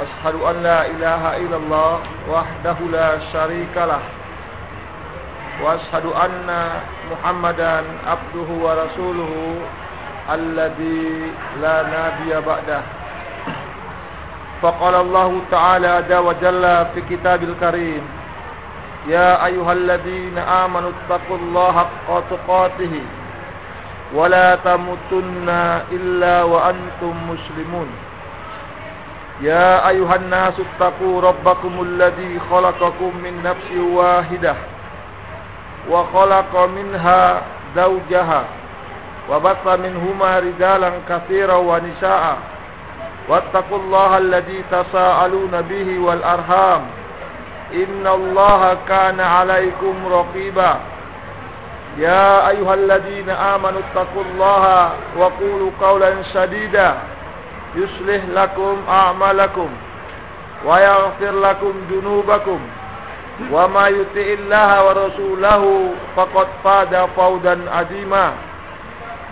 أشهد أن لا إله إلا الله وحده لا شريك له وأشهد أن محمدا عبده ورسوله الذي لا نبي بعده. فقال الله تعالى عز وجل في كتاب الكريم يا أيها الذين آمنوا اتقوا الله حق تقاته ولا تموتن إلا وأنتم مسلمون. يا أيها الناس اتقوا ربكم الذي خلقكم من نفس واحدة وخلق منها زوجها وبث منهما رجالا كثيرا ونساء واتقوا الله الذي تساءلون به والأرham إن الله كان عليكم رقيبا يا أيها الذين آمنوا اتقوا الله وقولوا قولا سديدا يصلح لكم أعمالكم ويغفر لكم ذنوبكم وما يطع الله ورسوله فقد فاز فوزا عظيما.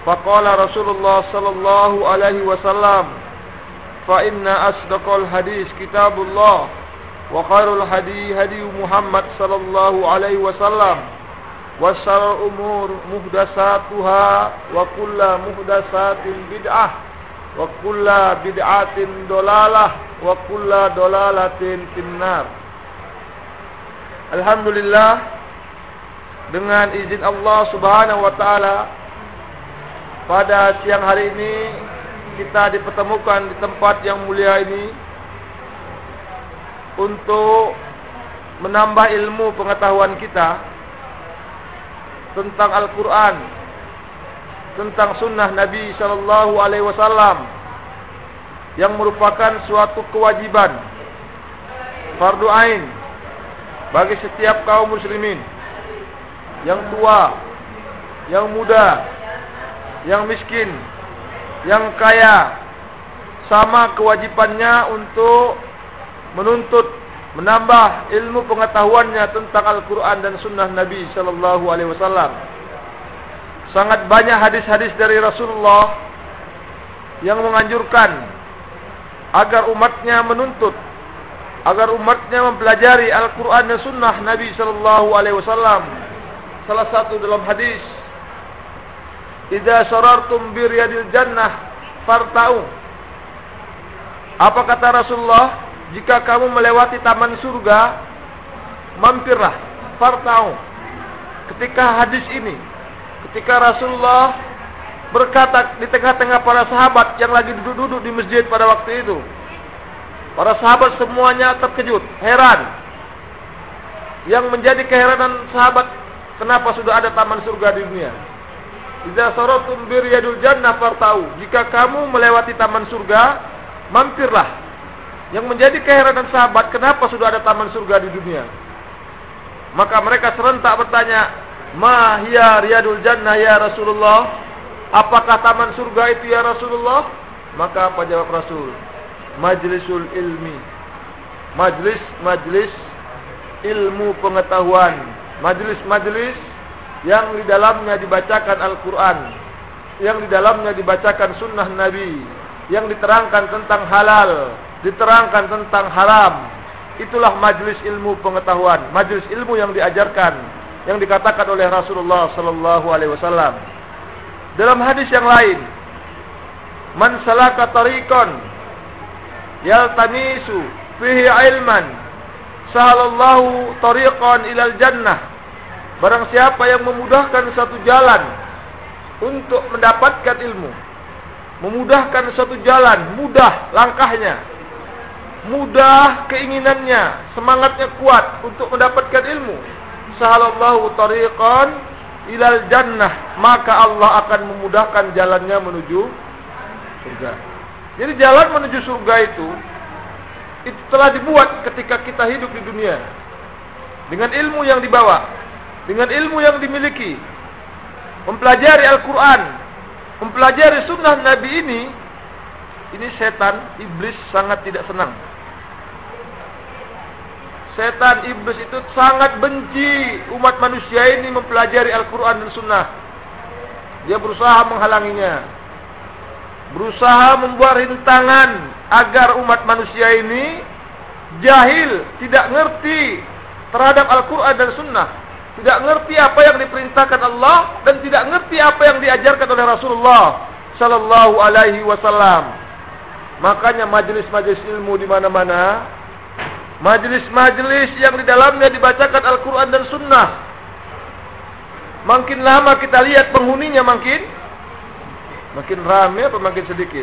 فقال رسول الله صلى الله عليه وسلم فإن أصدق الحديث كتاب الله وخير الهدي هدي محمد صلى الله عليه وسلم وشر الأمور محدثاتها وكل محدثات بدعة wa kulla bid'atin dolalah wa kulla dolalatin finnar. Alhamdulillah dengan izin Allah Subhanahu wa taala pada siang hari ini kita dipertemukan di tempat yang mulia ini untuk menambah ilmu pengetahuan kita tentang Al-Qur'an tentang sunnah Nabi sallallahu alaihi wasallam yang merupakan suatu kewajiban fardu ain bagi setiap kaum muslimin. Yang tua yang muda yang miskin yang kaya sama kewajibannya untuk menuntut menambah ilmu pengetahuannya tentang Al-Qur'an dan sunnah Nabi sallallahu alaihi wasallam sangat banyak hadis-hadis dari Rasulullah yang menganjurkan agar umatnya menuntut agar umatnya mempelajari Al-Quran dan Sunnah Nabi Sallallahu Alaihi Wasallam. Salah satu dalam hadis, "Ida sarartum biryadil jannah fartau." Apa kata Rasulullah? Jika kamu melewati taman surga, mampirlah, fartau. Ketika hadis ini, ketika Rasulullah berkata di tengah-tengah para sahabat yang lagi duduk-duduk di masjid pada waktu itu, Para sahabat semuanya terkejut, heran. Yang menjadi keheranan sahabat, kenapa sudah ada taman surga di dunia? Idza saratum bir yadul jannah fartau. Jika kamu melewati taman surga, mampirlah. Yang menjadi keheranan sahabat, kenapa sudah ada taman surga di dunia? Maka mereka serentak bertanya, "Ma hiya riyadul jannah ya Rasulullah?" Apakah taman surga itu ya Rasulullah? Maka apa jawab Rasul? majlisul ilmi. Majlis-majlis ilmu pengetahuan. Majlis-majlis yang di dalamnya dibacakan Al-Quran. Yang di dalamnya dibacakan sunnah Nabi. Yang diterangkan tentang halal diterangkan tentang haram. Itulah majlis ilmu pengetahuan. Majlis ilmu yang diajarkan yang dikatakan oleh Rasulullah sallallahu alaihi wasallam. Dalam hadis yang lain man salaka tariqan yaltamisu fihi ilman sahalallahu tariqan ilal jannah. Barang siapa yang memudahkan satu jalan untuk mendapatkan ilmu memudahkan satu jalan mudah langkahnya mudah keinginannya semangatnya kuat untuk mendapatkan ilmu sahalallahu tariqan ilal jannah maka Allah akan memudahkan jalannya menuju surga jadi jalan menuju surga itu itu telah dibuat ketika kita hidup di dunia. Dengan ilmu yang dibawa, dengan ilmu yang dimiliki, mempelajari Al-Quran, mempelajari sunnah Nabi ini, ini setan, iblis sangat tidak senang. Setan, iblis itu sangat benci umat manusia ini mempelajari Al-Quran dan sunnah. Dia berusaha menghalanginya berusaha membuat rintangan agar umat manusia ini jahil, tidak ngerti terhadap Al-Quran dan Sunnah. Tidak ngerti apa yang diperintahkan Allah dan tidak ngerti apa yang diajarkan oleh Rasulullah Sallallahu Alaihi Wasallam. Makanya majlis-majlis ilmu di mana-mana, majlis-majlis yang di dalamnya dibacakan Al-Quran dan Sunnah. Makin lama kita lihat penghuninya makin Makin ramai apa makin sedikit?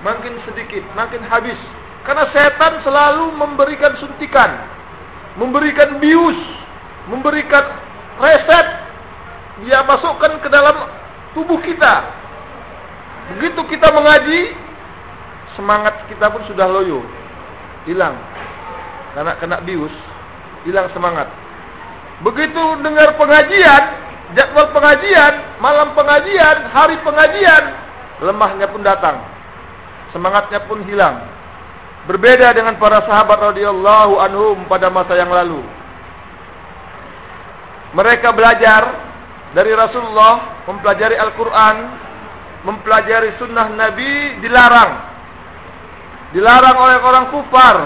Makin sedikit, makin habis. Karena setan selalu memberikan suntikan. Memberikan bius. Memberikan reset. Dia masukkan ke dalam tubuh kita. Begitu kita mengaji, semangat kita pun sudah loyo. Hilang. Karena kena bius, hilang semangat. Begitu dengar pengajian, jadwal pengajian, malam pengajian, hari pengajian, lemahnya pun datang. Semangatnya pun hilang. Berbeda dengan para sahabat radhiyallahu anhum pada masa yang lalu. Mereka belajar dari Rasulullah, mempelajari Al-Quran, mempelajari sunnah Nabi, dilarang. Dilarang oleh orang kufar.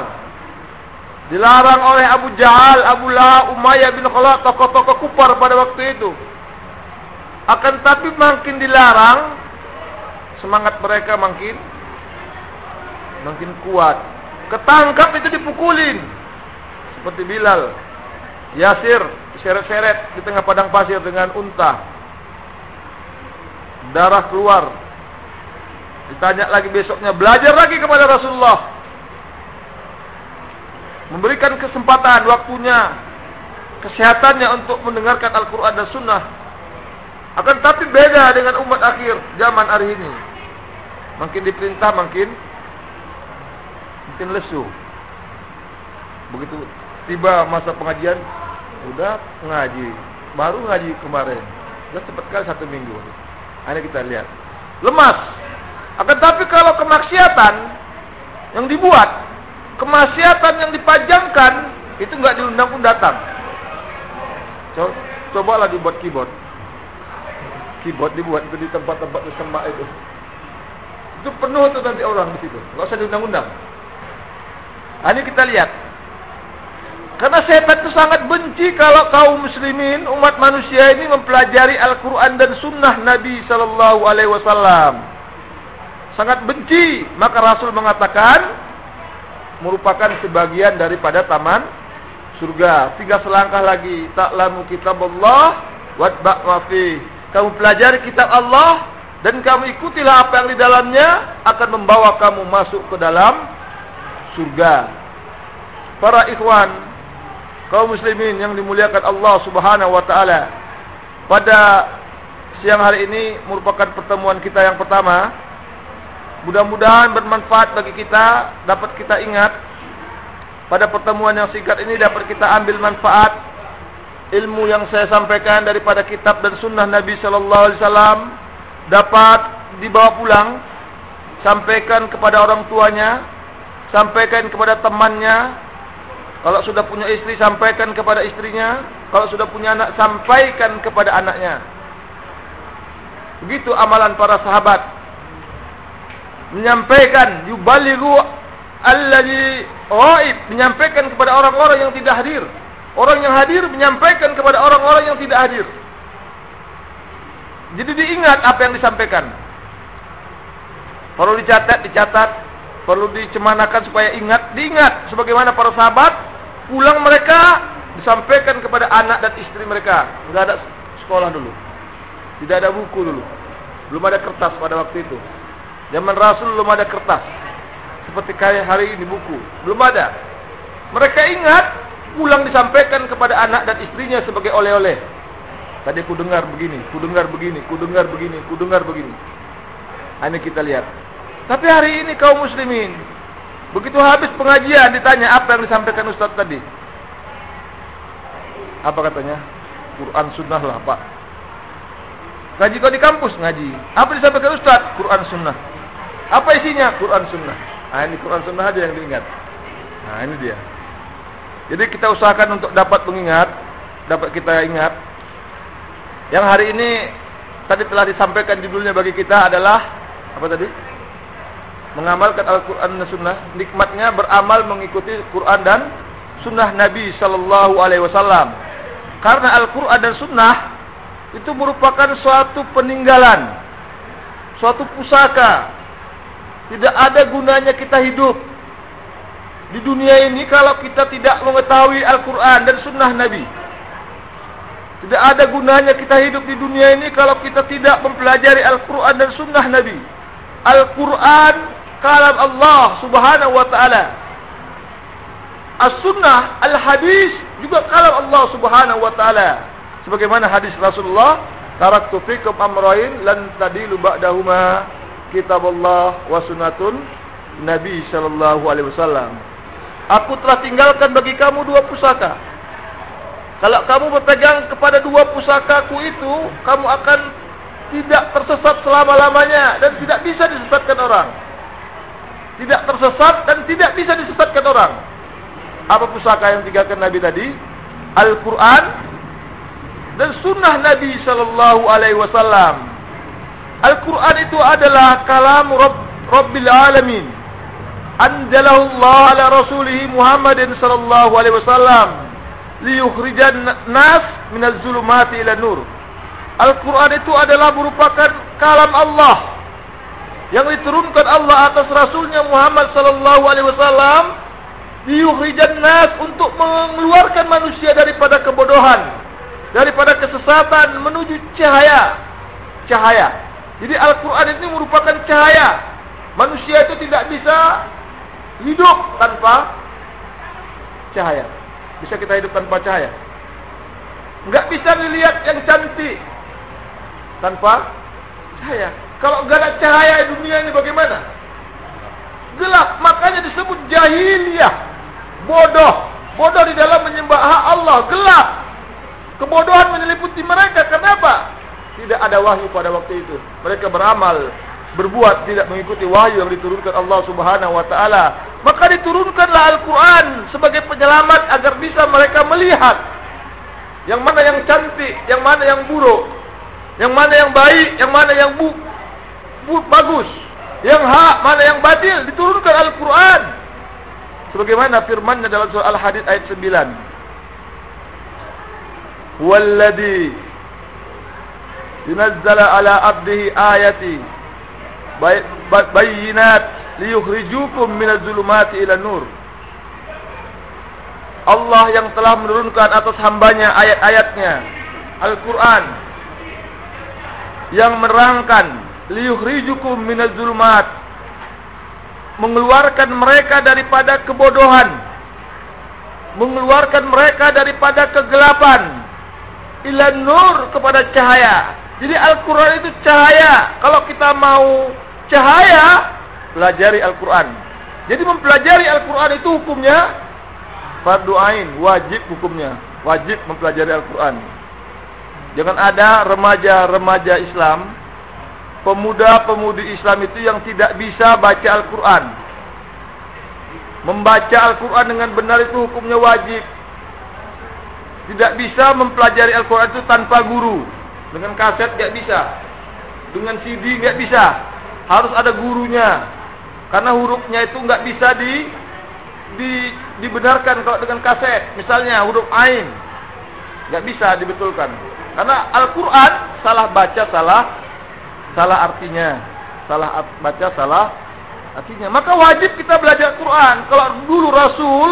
Dilarang oleh Abu Jahal, Abu La, Umayyah bin Khalaf, tokoh-tokoh kufar pada waktu itu. Akan tapi makin dilarang semangat mereka makin makin kuat. Ketangkap itu dipukulin. Seperti Bilal. Yasir seret-seret di tengah padang pasir dengan unta. Darah keluar. Ditanya lagi besoknya, belajar lagi kepada Rasulullah. Memberikan kesempatan waktunya, kesehatannya untuk mendengarkan Al-Quran dan Sunnah akan tapi beda dengan umat akhir zaman hari ini. Makin diperintah makin makin lesu. Begitu tiba masa pengajian, sudah ngaji. Baru ngaji kemarin. Sudah cepat kali satu minggu. Ini kita lihat. Lemas. Akan tapi kalau kemaksiatan yang dibuat, kemaksiatan yang dipajangkan, itu enggak diundang pun datang. Cobalah dibuat keyboard keyboard dibuat itu di tempat-tempat semak itu. Itu penuh tu nanti orang di situ. Enggak usah diundang-undang. Ah, ini kita lihat. Karena setan itu sangat benci kalau kaum muslimin, umat manusia ini mempelajari Al-Quran dan Sunnah Nabi Sallallahu Alaihi Wasallam. Sangat benci. Maka Rasul mengatakan merupakan sebagian daripada taman surga. Tiga selangkah lagi. Taklamu kitab Allah. Wadba' mafih kamu pelajari kitab Allah dan kamu ikutilah apa yang di dalamnya akan membawa kamu masuk ke dalam surga. Para ikhwan kaum muslimin yang dimuliakan Allah Subhanahu wa taala. Pada siang hari ini merupakan pertemuan kita yang pertama. Mudah-mudahan bermanfaat bagi kita, dapat kita ingat. Pada pertemuan yang singkat ini dapat kita ambil manfaat ilmu yang saya sampaikan daripada kitab dan sunnah Nabi wasallam dapat dibawa pulang sampaikan kepada orang tuanya sampaikan kepada temannya. Kalau sudah punya istri sampaikan kepada istrinya. Kalau sudah punya anak sampaikan kepada anaknya. Begitu amalan para sahabat menyampaikan yubalighu alladhi ghaib menyampaikan kepada orang-orang yang tidak hadir Orang yang hadir menyampaikan kepada orang-orang yang tidak hadir. Jadi diingat apa yang disampaikan. Perlu dicatat, dicatat. Perlu dicemanakan supaya ingat, diingat. Sebagaimana para sahabat, pulang mereka disampaikan kepada anak dan istri mereka. Tidak ada sekolah dulu. Tidak ada buku dulu. Belum ada kertas pada waktu itu. Zaman Rasul belum ada kertas. Seperti kayak hari ini buku. Belum ada. Mereka ingat pulang disampaikan kepada anak dan istrinya sebagai oleh-oleh. Tadi ku dengar begini, ku dengar begini, ku dengar begini, ku dengar begini. Ini kita lihat. Tapi hari ini kaum muslimin Begitu habis pengajian ditanya apa yang disampaikan Ustaz tadi. Apa katanya? Quran sunnah lah Pak. Ngaji kau di kampus ngaji. Apa disampaikan Ustaz? Quran sunnah. Apa isinya? Quran sunnah. Nah ini Quran sunnah aja yang diingat. Nah ini dia. Jadi kita usahakan untuk dapat mengingat, dapat kita ingat. Yang hari ini tadi telah disampaikan judulnya bagi kita adalah apa tadi? Mengamalkan Al-Quran dan Sunnah. Nikmatnya beramal mengikuti Quran dan Sunnah Nabi Sallallahu Alaihi Wasallam. Karena Al-Quran dan Sunnah itu merupakan suatu peninggalan, suatu pusaka. Tidak ada gunanya kita hidup di dunia ini kalau kita tidak mengetahui Al-Quran dan Sunnah Nabi. Tidak ada gunanya kita hidup di dunia ini kalau kita tidak mempelajari Al-Quran dan Sunnah Nabi. Al-Quran kalam Allah subhanahu wa ta'ala. As-Sunnah, Al-Hadis juga kalam Allah subhanahu wa ta'ala. Sebagaimana hadis Rasulullah. Taraktu fikum amrain lan tadilu ba'dahuma kitab Allah wa sunnatun Nabi sallallahu alaihi wasallam. Aku telah tinggalkan bagi kamu dua pusaka. Kalau kamu berpegang kepada dua pusakaku itu, kamu akan tidak tersesat selama-lamanya dan tidak bisa disesatkan orang. Tidak tersesat dan tidak bisa disesatkan orang. Apa pusaka yang tinggalkan Nabi tadi? Al-Quran dan Sunnah Nabi Sallallahu Alaihi Wasallam. Al-Quran itu adalah kalam Rabb, Rabbil Alamin. Anzalahu Allah ala rasulih Muhammadin sallallahu alaihi wasallam liyukhrijan nas minaz zulumati ila nur. Al-Quran itu adalah merupakan kalam Allah yang diturunkan Allah atas Rasulnya Muhammad sallallahu alaihi wasallam liyukhrijan nas untuk mengeluarkan manusia daripada kebodohan daripada kesesatan menuju cahaya. Cahaya jadi Al-Quran ini merupakan cahaya manusia itu tidak bisa hidup tanpa cahaya. Bisa kita hidup tanpa cahaya? Enggak bisa dilihat yang cantik tanpa cahaya. Kalau enggak ada cahaya di dunia ini bagaimana? Gelap, makanya disebut jahiliyah. Bodoh. Bodoh di dalam menyembah Allah, gelap. Kebodohan menyeliputi mereka. Kenapa? Tidak ada wahyu pada waktu itu. Mereka beramal berbuat tidak mengikuti wahyu yang diturunkan Allah Subhanahu wa taala, maka diturunkanlah Al-Qur'an sebagai penyelamat agar bisa mereka melihat yang mana yang cantik, yang mana yang buruk, yang mana yang baik, yang mana yang bu, bu bagus, yang hak, mana yang batil, diturunkan Al-Qur'an. Sebagaimana firman-Nya dalam surah Al-Hadid ayat 9. Walladhi yunazzala ala abdihi ayati. Bayinat liyukhrijukum minaz zulumati ila nur. Allah yang telah menurunkan atas hambanya ayat-ayatnya Al-Quran yang menerangkan liyukhrijukum minaz zulumat mengeluarkan mereka daripada kebodohan mengeluarkan mereka daripada kegelapan ila nur kepada cahaya jadi Al-Quran itu cahaya kalau kita mau cahaya pelajari Al-Quran. Jadi mempelajari Al-Quran itu hukumnya fardu ain, wajib hukumnya, wajib mempelajari Al-Quran. Jangan ada remaja-remaja Islam, pemuda-pemudi Islam itu yang tidak bisa baca Al-Quran. Membaca Al-Quran dengan benar itu hukumnya wajib. Tidak bisa mempelajari Al-Quran itu tanpa guru. Dengan kaset tidak bisa. Dengan CD tidak bisa harus ada gurunya. Karena hurufnya itu enggak bisa di, di dibenarkan kalau dengan kaset. Misalnya huruf ain enggak bisa dibetulkan. Karena Al-Qur'an salah baca salah salah artinya. Salah baca salah artinya. Maka wajib kita belajar Al-Qur'an. Kalau dulu Rasul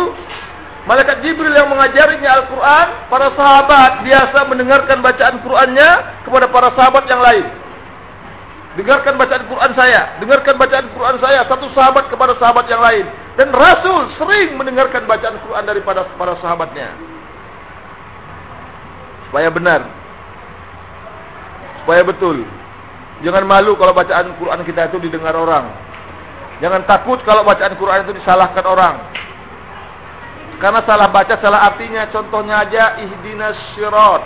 Malaikat Jibril yang mengajarinya Al-Quran, para sahabat biasa mendengarkan bacaan Qurannya kepada para sahabat yang lain. Dengarkan bacaan Quran saya. Dengarkan bacaan Quran saya. Satu sahabat kepada sahabat yang lain. Dan Rasul sering mendengarkan bacaan Quran daripada para sahabatnya. Supaya benar. Supaya betul. Jangan malu kalau bacaan Quran kita itu didengar orang. Jangan takut kalau bacaan Quran itu disalahkan orang. Karena salah baca salah artinya. Contohnya aja ihdinas sirat.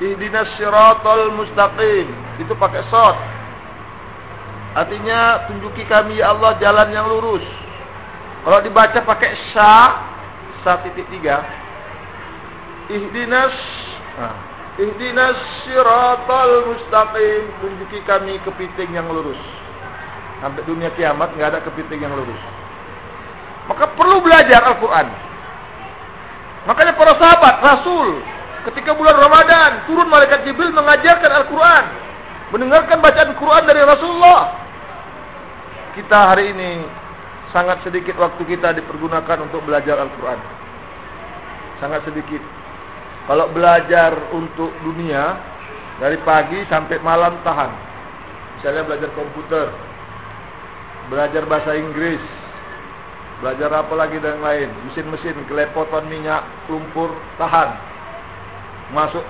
Ihdinas siratal mustaqim. Itu pakai sot. Artinya tunjuki kami ya Allah jalan yang lurus. Kalau dibaca pakai sya, sa titik tiga. Ihdinas, nah, ihdinas siratal mustaqim. Tunjuki kami kepiting yang lurus. Sampai dunia kiamat nggak ada kepiting yang lurus. Maka perlu belajar Al-Quran. Makanya para sahabat, Rasul, ketika bulan Ramadan, turun malaikat Jibril mengajarkan Al-Quran. Mendengarkan bacaan Quran dari Rasulullah. Kita hari ini sangat sedikit waktu kita dipergunakan untuk belajar Al-Quran. Sangat sedikit. Kalau belajar untuk dunia, dari pagi sampai malam tahan. Misalnya belajar komputer, belajar bahasa Inggris, belajar apa lagi dan lain, mesin-mesin, kelepotan minyak, lumpur, tahan, masuk,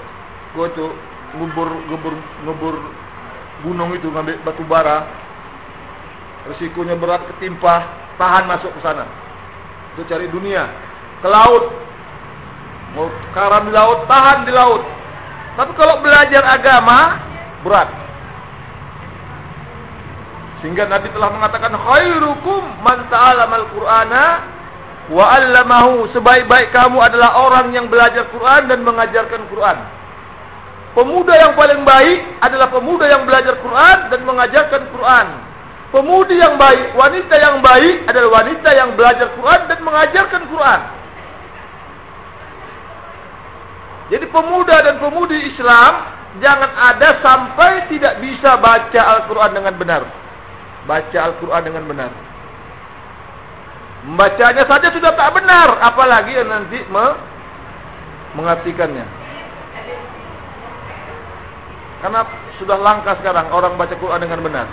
gue itu ngubur, ngubur, ngubur gunung itu ngambil batu bara, resikonya berat ketimpa, tahan masuk ke sana, itu cari dunia, ke laut, mau karam di laut, tahan di laut, tapi kalau belajar agama berat. Sehingga Nabi telah mengatakan khairukum man ta'allama al-Qur'ana wa 'allamahu. Sebaik-baik kamu adalah orang yang belajar Quran dan mengajarkan Quran. Pemuda yang paling baik adalah pemuda yang belajar Quran dan mengajarkan Quran. Pemudi yang baik, wanita yang baik adalah wanita yang belajar Quran dan mengajarkan Quran. Jadi pemuda dan pemudi Islam jangan ada sampai tidak bisa baca Al-Quran dengan benar baca Al-Quran dengan benar. Membacanya saja sudah tak benar, apalagi yang nanti me mengartikannya. Karena sudah langka sekarang orang baca Quran dengan benar.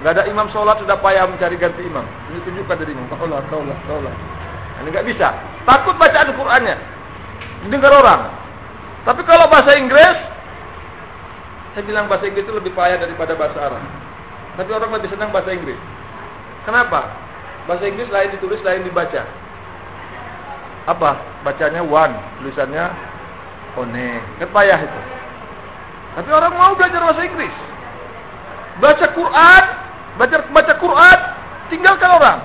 Tidak ada imam sholat sudah payah mencari ganti imam. Ini tunjukkan dari imam. Kaulah, kaulah, kaulah. Ini tidak bisa. Takut bacaan Qurannya. Dengar orang. Tapi kalau bahasa Inggris, saya bilang bahasa Inggris itu lebih payah daripada bahasa Arab. Tapi orang lebih senang bahasa Inggris. Kenapa? Bahasa Inggris lain ditulis, lain dibaca. Apa? Bacanya one, tulisannya one. Kan payah itu. Tapi orang mau belajar bahasa Inggris. Baca Quran, baca baca Quran, tinggalkan orang.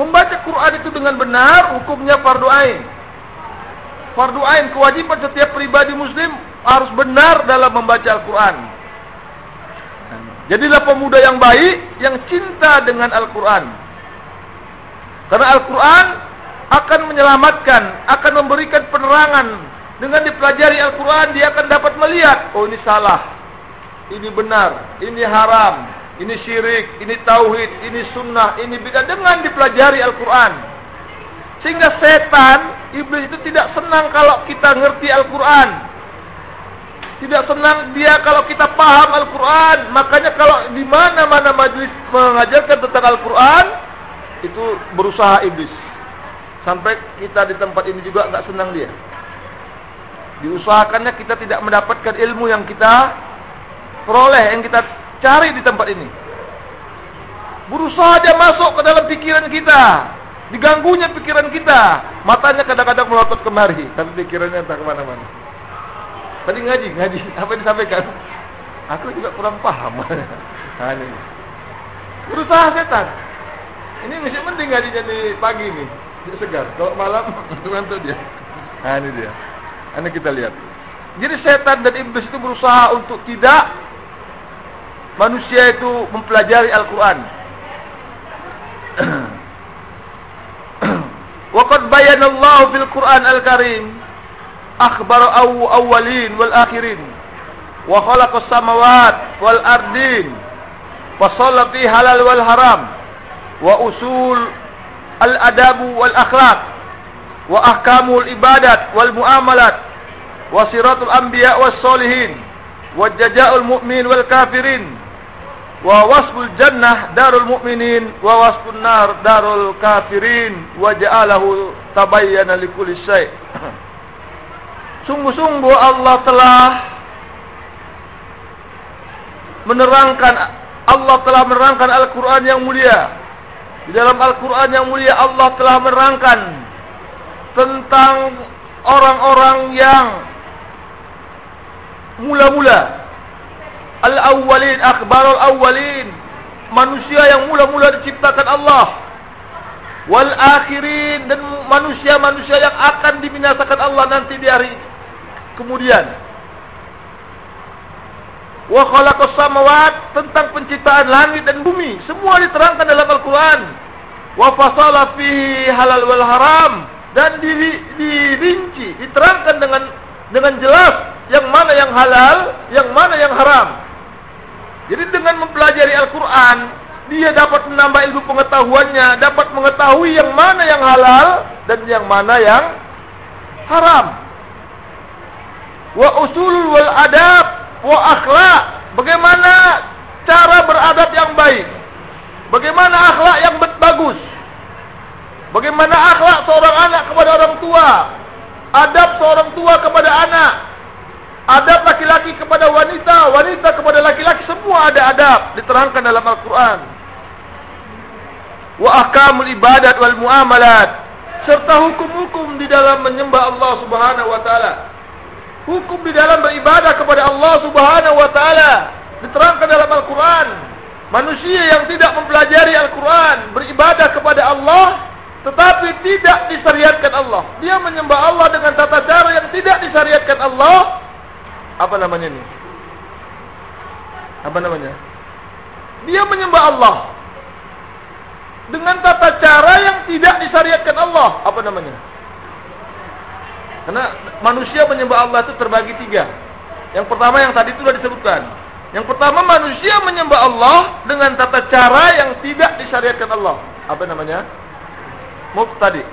Membaca Quran itu dengan benar, hukumnya fardu ain. Fardu ain kewajiban setiap pribadi muslim harus benar dalam membaca Al-Quran. Jadilah pemuda yang baik yang cinta dengan Al-Quran. Karena Al-Quran akan menyelamatkan, akan memberikan penerangan. Dengan dipelajari Al-Quran, dia akan dapat melihat, oh ini salah, ini benar, ini haram, ini syirik, ini tauhid, ini sunnah, ini bidah. Dengan dipelajari Al-Quran. Sehingga setan, iblis itu tidak senang kalau kita ngerti Al-Quran. Tidak senang dia kalau kita paham Al-Quran. Makanya kalau di mana-mana majlis mengajarkan tentang Al-Quran, itu berusaha iblis. Sampai kita di tempat ini juga enggak senang dia. Diusahakannya kita tidak mendapatkan ilmu yang kita peroleh, yang kita cari di tempat ini. Berusaha dia masuk ke dalam pikiran kita. Diganggunya pikiran kita. Matanya kadang-kadang melotot kemari. Tapi pikirannya entah kemana-mana. Tadi ngaji, ngaji. Apa yang disampaikan? Aku juga kurang paham. Ha ini. Berusaha setan. Ini mesti penting ngaji jadi pagi ini. Dia segar. Kalau malam ngantuk dia. Ha ini dia. Ini kita lihat. Jadi setan dan iblis itu berusaha untuk tidak manusia itu mempelajari Al-Quran. Waqad bayanallahu fil Quran Al-Karim akhbar aw awwalin wal akhirin wa khalaqas samawat wal ardin wa fi halal wal haram wa usul al adab wal akhlaq wa ahkamul ibadat wal muamalat wa siratul anbiya was solihin wa jazaa'ul mu'min wal kafirin wa wasful jannah darul mu'minin wa wasfun nar darul kafirin wa ja'alahu tabayyana likulli syai' Sungguh-sungguh Allah telah menerangkan Allah telah menerangkan Al-Quran yang mulia. Di dalam Al-Quran yang mulia Allah telah menerangkan tentang orang-orang yang mula-mula. Al-awwalin akhbarul awwalin. Manusia yang mula-mula diciptakan Allah. Wal akhirin dan manusia-manusia yang akan dibinasakan Allah nanti di hari kemudian wa khalaqas samawat tentang penciptaan langit dan bumi semua diterangkan dalam Al-Qur'an wa fasala fihi halal wal haram dan dirinci diterangkan dengan dengan jelas yang mana yang halal, yang mana yang haram. Jadi dengan mempelajari Al-Quran, dia dapat menambah ilmu pengetahuannya, dapat mengetahui yang mana yang halal dan yang mana yang haram. Wa usul wal adab wa akhlak. Bagaimana cara beradab yang baik? Bagaimana akhlak yang bagus? Bagaimana akhlak seorang anak kepada orang tua? Adab seorang tua kepada anak. Adab laki-laki kepada wanita, wanita kepada laki-laki semua ada adab diterangkan dalam Al-Qur'an. Wa ahkamul ibadat wal muamalat serta hukum-hukum di dalam menyembah Allah Subhanahu wa taala. Hukum di dalam beribadah kepada Allah Subhanahu wa taala diterangkan dalam Al-Qur'an. Manusia yang tidak mempelajari Al-Qur'an beribadah kepada Allah tetapi tidak disyariatkan Allah. Dia menyembah Allah dengan tata cara yang tidak disyariatkan Allah. Apa namanya ini? Apa namanya? Dia menyembah Allah dengan tata cara yang tidak disyariatkan Allah. Apa namanya? Karena manusia menyembah Allah itu terbagi tiga. Yang pertama yang tadi itu sudah disebutkan. Yang pertama manusia menyembah Allah dengan tata cara yang tidak disyariatkan Allah. Apa namanya? mubtadi.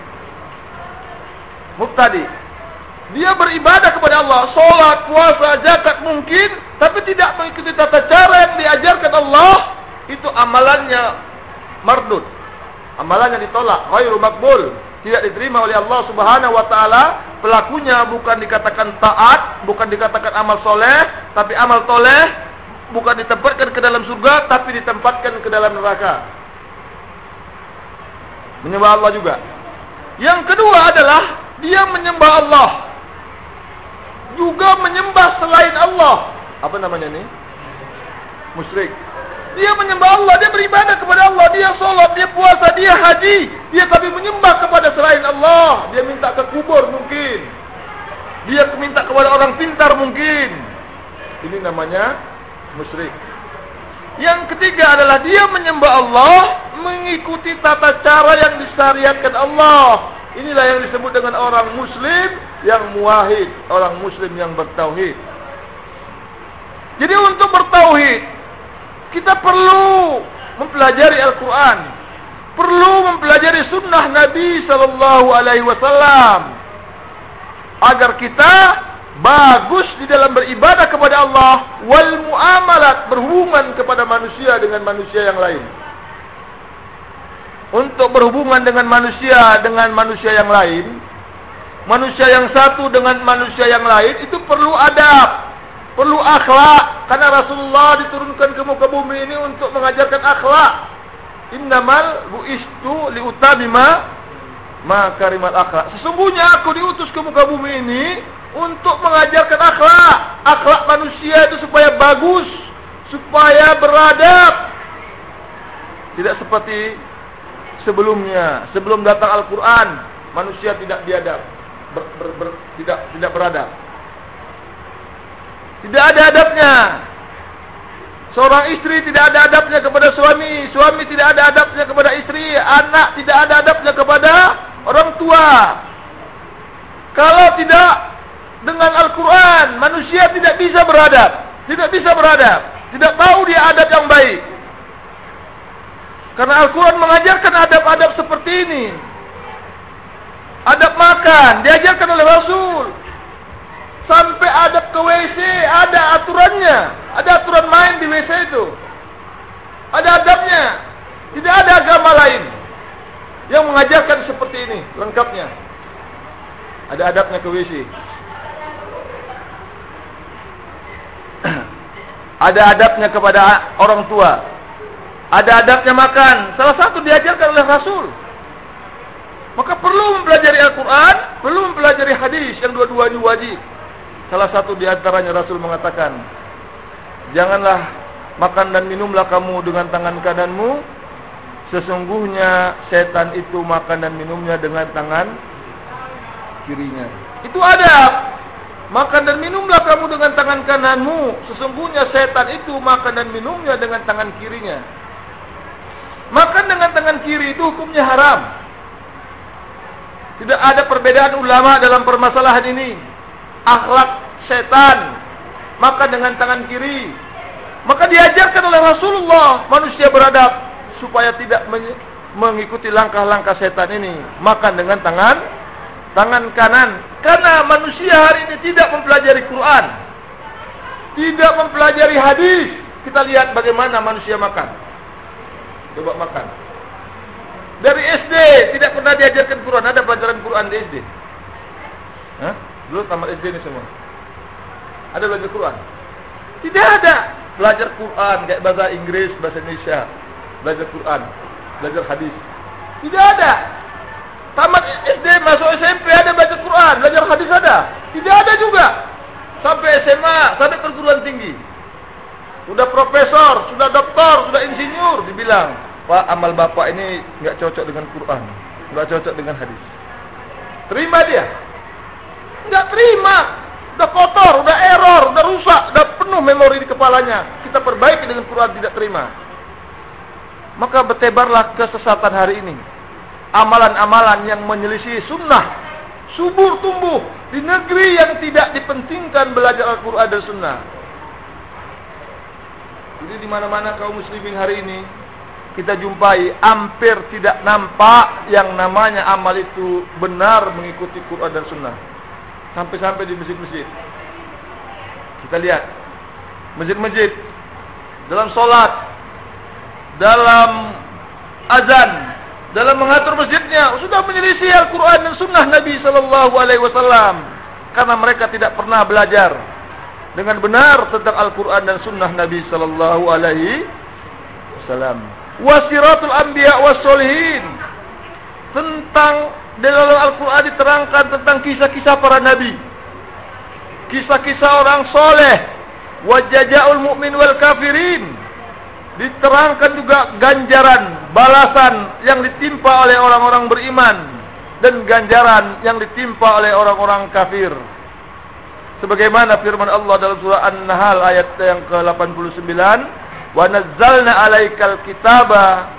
Mubtadi. Dia beribadah kepada Allah, solat, puasa, zakat mungkin, tapi tidak mengikuti tata cara yang diajarkan Allah, itu amalannya mardud. Amalannya ditolak, ghairu makbul, tidak diterima oleh Allah Subhanahu wa taala. Pelakunya bukan dikatakan taat, bukan dikatakan amal soleh, tapi amal toleh, bukan ditempatkan ke dalam surga, tapi ditempatkan ke dalam neraka menyembah Allah juga. Yang kedua adalah dia menyembah Allah. Juga menyembah selain Allah. Apa namanya ini? Musyrik. Dia menyembah Allah, dia beribadah kepada Allah, dia solat, dia puasa, dia haji, dia tapi menyembah kepada selain Allah. Dia minta ke kubur mungkin. Dia minta kepada orang pintar mungkin. Ini namanya musyrik. Yang ketiga adalah dia menyembah Allah mengikuti tata cara yang disyariatkan Allah. Inilah yang disebut dengan orang muslim yang muahid, orang muslim yang bertauhid. Jadi untuk bertauhid kita perlu mempelajari Al-Qur'an, perlu mempelajari sunnah Nabi sallallahu alaihi wasallam. Agar kita bagus di dalam beribadah kepada Allah wal muamalat berhubungan kepada manusia dengan manusia yang lain. Untuk berhubungan dengan manusia dengan manusia yang lain manusia yang satu dengan manusia yang lain itu perlu adab perlu akhlak. Karena Rasulullah diturunkan ke muka bumi ini untuk mengajarkan akhlak. Innamal buistu liutamima ma karimat akhlak. Sesungguhnya aku diutus ke muka bumi ini untuk mengajarkan akhlak, akhlak manusia itu supaya bagus, supaya beradab. Tidak seperti sebelumnya, sebelum datang Al-Quran, manusia tidak biadab, ber, ber, ber, tidak tidak beradab. Tidak ada adabnya. Seorang istri tidak ada adabnya kepada suami, suami tidak ada adabnya kepada istri, anak tidak ada adabnya kepada orang tua. Kalau tidak dengan Al-Quran manusia tidak bisa beradab. Tidak bisa beradab. Tidak tahu dia adab yang baik. Karena Al-Quran mengajarkan adab-adab seperti ini. Adab makan diajarkan oleh Rasul sampai adab ke WC ada aturannya ada aturan main di WC itu ada adabnya tidak ada agama lain yang mengajarkan seperti ini lengkapnya ada adabnya ke WC ada adabnya kepada orang tua. Ada adabnya makan. Salah satu diajarkan oleh Rasul. Maka perlu mempelajari Al-Quran, perlu mempelajari hadis yang dua-duanya wajib. Salah satu di antaranya Rasul mengatakan, Janganlah makan dan minumlah kamu dengan tangan kananmu, sesungguhnya setan itu makan dan minumnya dengan tangan kirinya. Itu ada. Makan dan minumlah kamu dengan tangan kananmu. Sesungguhnya setan itu makan dan minumnya dengan tangan kirinya. Makan dengan tangan kiri itu hukumnya haram. Tidak ada perbedaan ulama dalam permasalahan ini. Akhlak setan. Makan dengan tangan kiri. Maka diajarkan oleh Rasulullah manusia beradab. Supaya tidak mengikuti langkah-langkah setan ini. Makan dengan tangan tangan kanan. Karena manusia hari ini tidak mempelajari Quran. Tidak mempelajari hadis. Kita lihat bagaimana manusia makan coba makan. Dari SD tidak pernah diajarkan Quran. Ada pelajaran Quran di SD. Hah? Dulu tamat SD ni semua. Ada belajar Quran? Tidak ada. Belajar Quran kayak bahasa Inggris, bahasa Indonesia. Belajar Quran, belajar hadis. Tidak ada. Tamat SD masuk SMP ada belajar Quran, belajar hadis ada. Tidak ada juga. Sampai SMA, sampai perguruan tinggi. Sudah profesor, sudah doktor, sudah insinyur dibilang, "Pak, amal bapak ini enggak cocok dengan Quran, enggak cocok dengan hadis." Terima dia? Enggak terima. Sudah kotor, sudah error, sudah rusak, sudah penuh memori di kepalanya. Kita perbaiki dengan Quran tidak terima. Maka bertebarlah kesesatan hari ini. Amalan-amalan yang menyelisih sunnah subur tumbuh di negeri yang tidak dipentingkan belajar Al-Quran dan Sunnah. Jadi di mana-mana kaum muslimin hari ini kita jumpai hampir tidak nampak yang namanya amal itu benar mengikuti Quran dan Sunnah. Sampai-sampai di masjid-masjid. Kita lihat. Masjid-masjid. Dalam solat, dalam azan, dalam mengatur masjidnya. Sudah menyelisih Al-Quran dan Sunnah Nabi Sallallahu Alaihi Wasallam. Karena mereka tidak pernah belajar dengan benar tentang Al-Quran dan Sunnah Nabi Sallallahu Alaihi Wasallam. Wasiratul Anbiya Wasolihin tentang dalam Al-Quran diterangkan tentang kisah-kisah para Nabi, kisah-kisah orang soleh, wajajaul mukmin wal kafirin. Diterangkan juga ganjaran, balasan yang ditimpa oleh orang-orang beriman. Dan ganjaran yang ditimpa oleh orang-orang kafir. Sebagaimana firman Allah dalam surah An-Nahl ayat yang ke-89 wa nazzalna 'alaikal kitaba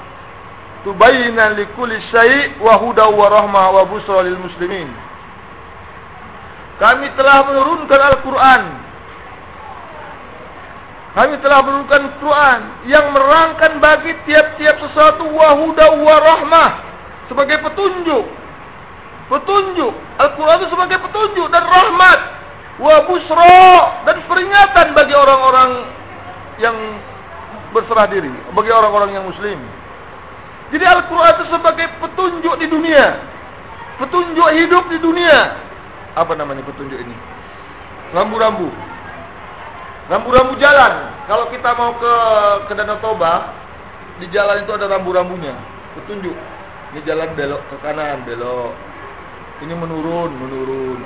tubayyinan likulli syai' wa hudaw wa rahmah wa busra lil muslimin. Kami telah menurunkan Al-Qur'an. Kami telah menurunkan Al-Qur'an yang merangkan bagi tiap-tiap sesuatu wa hudaw wa rahmah sebagai petunjuk. Petunjuk. Al-Qur'an itu sebagai petunjuk dan rahmat wa busra dan peringatan bagi orang-orang yang berserah diri, bagi orang-orang yang muslim. Jadi Al-Quran itu sebagai petunjuk di dunia, petunjuk hidup di dunia. Apa namanya petunjuk ini? Rambu-rambu, rambu-rambu jalan. Kalau kita mau ke ke Danau Toba, di jalan itu ada rambu-rambunya, petunjuk. Ini jalan belok ke kanan, belok. Ini menurun, menurun.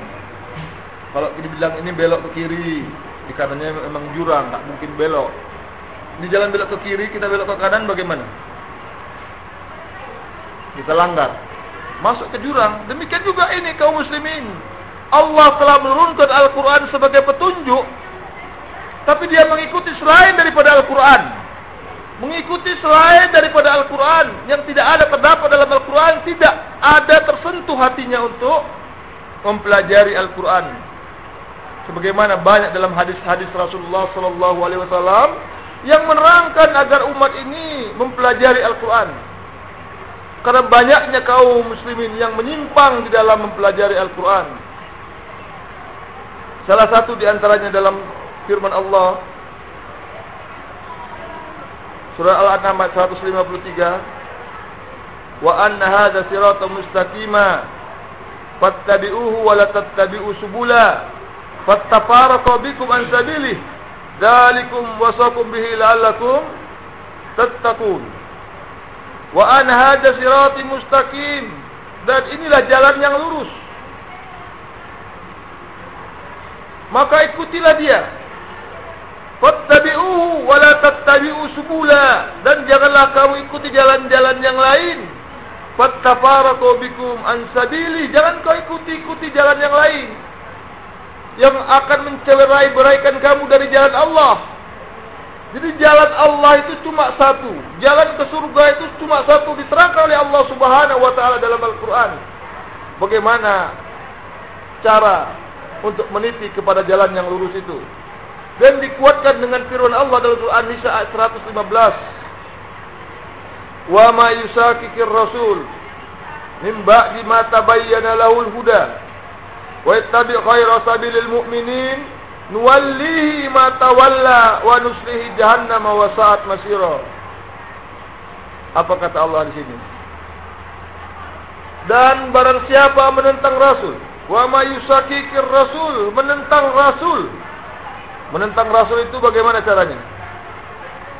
Kalau kita bilang ini belok ke kiri, di kanannya memang jurang, tak mungkin belok. Di jalan belok ke kiri, kita belok ke kanan, bagaimana? Kita langgar, masuk ke jurang. Demikian juga ini kaum muslimin. Allah telah menurunkan Al-Quran sebagai petunjuk, tapi dia mengikuti selain daripada Al-Quran. Mengikuti selain daripada Al-Quran yang tidak ada terdapat dalam Al-Quran, tidak ada tersentuh hatinya untuk mempelajari Al-Quran sebagaimana banyak dalam hadis-hadis Rasulullah sallallahu alaihi wasallam yang menerangkan agar umat ini mempelajari Al-Qur'an. Karena banyaknya kaum muslimin yang menyimpang di dalam mempelajari Al-Qur'an. Salah satu di antaranya dalam firman Allah Surah Al-An'am ayat 153 Wa anna hadha sirata mustaqima fattabi'uhu wa la tattabi'u subula fattafaraqu bikum an sabilih dzalikum wasakum bihi la'allakum tattaqun wa an hadha sirati mustaqim. Dan inilah jalan yang lurus. Maka ikutilah dia. Fattabi'uhu wa la tattabi'u subula. Dan janganlah kamu ikuti jalan-jalan yang lain. Fattafaraqu bikum an sabili. Jangan kau ikuti-ikuti jalan yang lain. Yang akan mencelerai-beraikan kamu dari jalan Allah jadi jalan Allah itu cuma satu. Jalan ke surga itu cuma satu diterangkan oleh Allah Subhanahu wa taala dalam Al-Qur'an. Bagaimana cara untuk meniti kepada jalan yang lurus itu. Dan dikuatkan dengan firman Allah dalam surah An-Nisa ayat 115 wa ma yusakikir rasul min ba'di ma tabayyana lahul huda wa yattabi khayra sabilil mu'minin nuwallihi ma tawalla wa nuslihi jahannam wa sa'at masira apa kata Allah di sini dan barang siapa menentang rasul wa ma yusakikir rasul menentang rasul Menentang Rasul itu bagaimana caranya?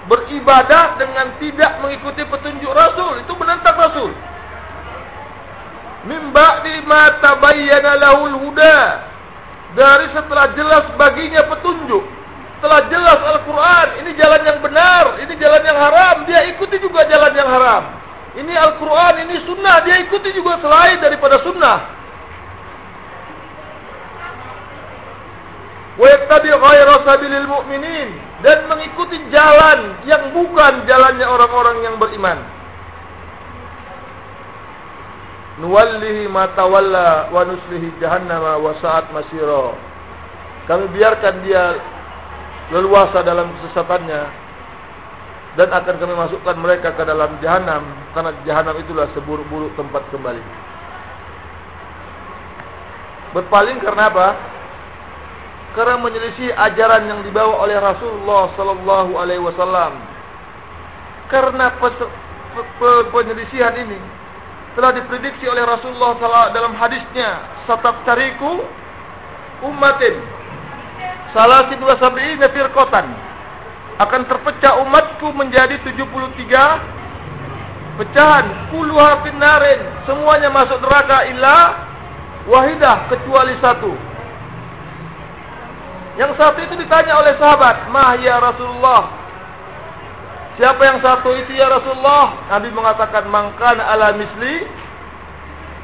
Beribadah dengan tidak mengikuti petunjuk Rasul. Itu menentang Rasul. Mimba di mata bayyana lahul huda. Dari setelah jelas baginya petunjuk. Setelah jelas Al-Quran. Ini jalan yang benar. Ini jalan yang haram. Dia ikuti juga jalan yang haram. Ini Al-Quran. Ini sunnah. Dia ikuti juga selain daripada sunnah. yattabi ghayra sabilil mu'minin dan mengikuti jalan yang bukan jalannya orang-orang yang beriman. Nuwallihi ma tawalla wa nuslihi jahannama wa sa'at masira. Kami biarkan dia leluasa dalam kesesatannya dan akan kami masukkan mereka ke dalam jahanam karena jahanam itulah seburuk-buruk tempat kembali. Berpaling karena apa? kerana menyelisih ajaran yang dibawa oleh Rasulullah sallallahu alaihi wasallam. Karena penyelisihan ini telah diprediksi oleh Rasulullah sallallahu dalam hadisnya, "Satab tariku ummatin salasin wa sab'ina firqatan." Akan terpecah umatku menjadi 73 pecahan, kulluha finnarin, semuanya masuk neraka illa wahidah kecuali satu. Yang satu itu ditanya oleh sahabat, "Mah ya Rasulullah?" Siapa yang satu itu ya Rasulullah? Nabi mengatakan, "Mangkan ala misli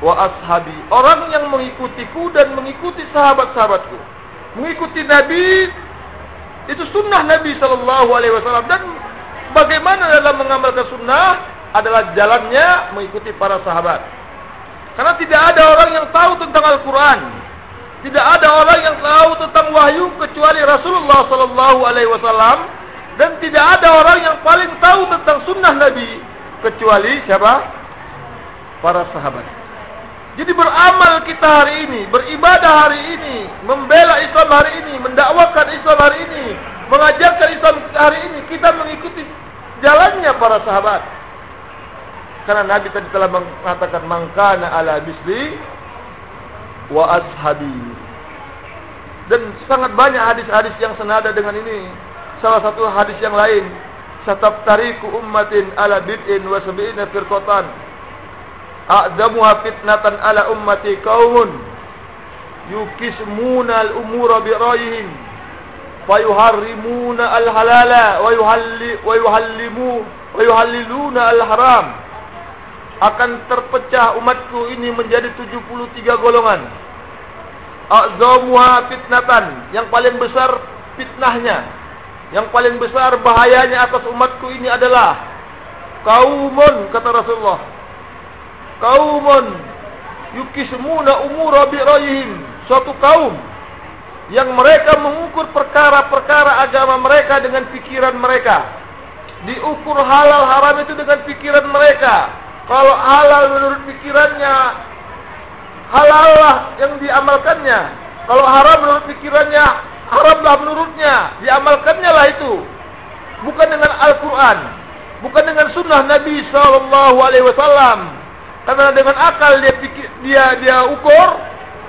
wa ashabi." Orang yang mengikutiku dan mengikuti sahabat-sahabatku. Mengikuti Nabi itu sunnah Nabi sallallahu alaihi wasallam dan bagaimana dalam mengamalkan sunnah adalah jalannya mengikuti para sahabat. Karena tidak ada orang yang tahu tentang Al-Qur'an tidak ada orang yang tahu tentang wahyu kecuali Rasulullah sallallahu alaihi wasallam dan tidak ada orang yang paling tahu tentang sunnah Nabi kecuali siapa? Para sahabat. Jadi beramal kita hari ini, beribadah hari ini, membela Islam hari ini, mendakwakan Islam hari ini, mengajarkan Islam hari ini, kita mengikuti jalannya para sahabat. Karena Nabi tadi telah mengatakan mangkana ala bisli wa ashabi. Dan sangat banyak hadis-hadis yang senada dengan ini. Salah satu hadis yang lain, satab tariku ummatin ala bid'in wa sab'ina firqatan. A'damuha fitnatan ala ummati qaumun yukismuna al-umura bi ra'yihim fayuharrimuna al-halala wa yuhalli wa yuhallimu wa yuhalliluna al-haram akan terpecah umatku ini menjadi 73 golongan. A'zamuha fitnatan, yang paling besar fitnahnya. Yang paling besar bahayanya atas umatku ini adalah kaumun kata Rasulullah. Kaumun yukismuna umura bi ra'yihim, suatu kaum yang mereka mengukur perkara-perkara agama mereka dengan pikiran mereka. Diukur halal haram itu dengan pikiran mereka. Kalau halal menurut pikirannya halal lah yang diamalkannya. Kalau haram menurut pikirannya haramlah menurutnya diamalkannya lah itu. Bukan dengan Al-Quran, bukan dengan Sunnah Nabi Sallallahu Alaihi Wasallam. Karena dengan akal dia pikir, dia dia ukur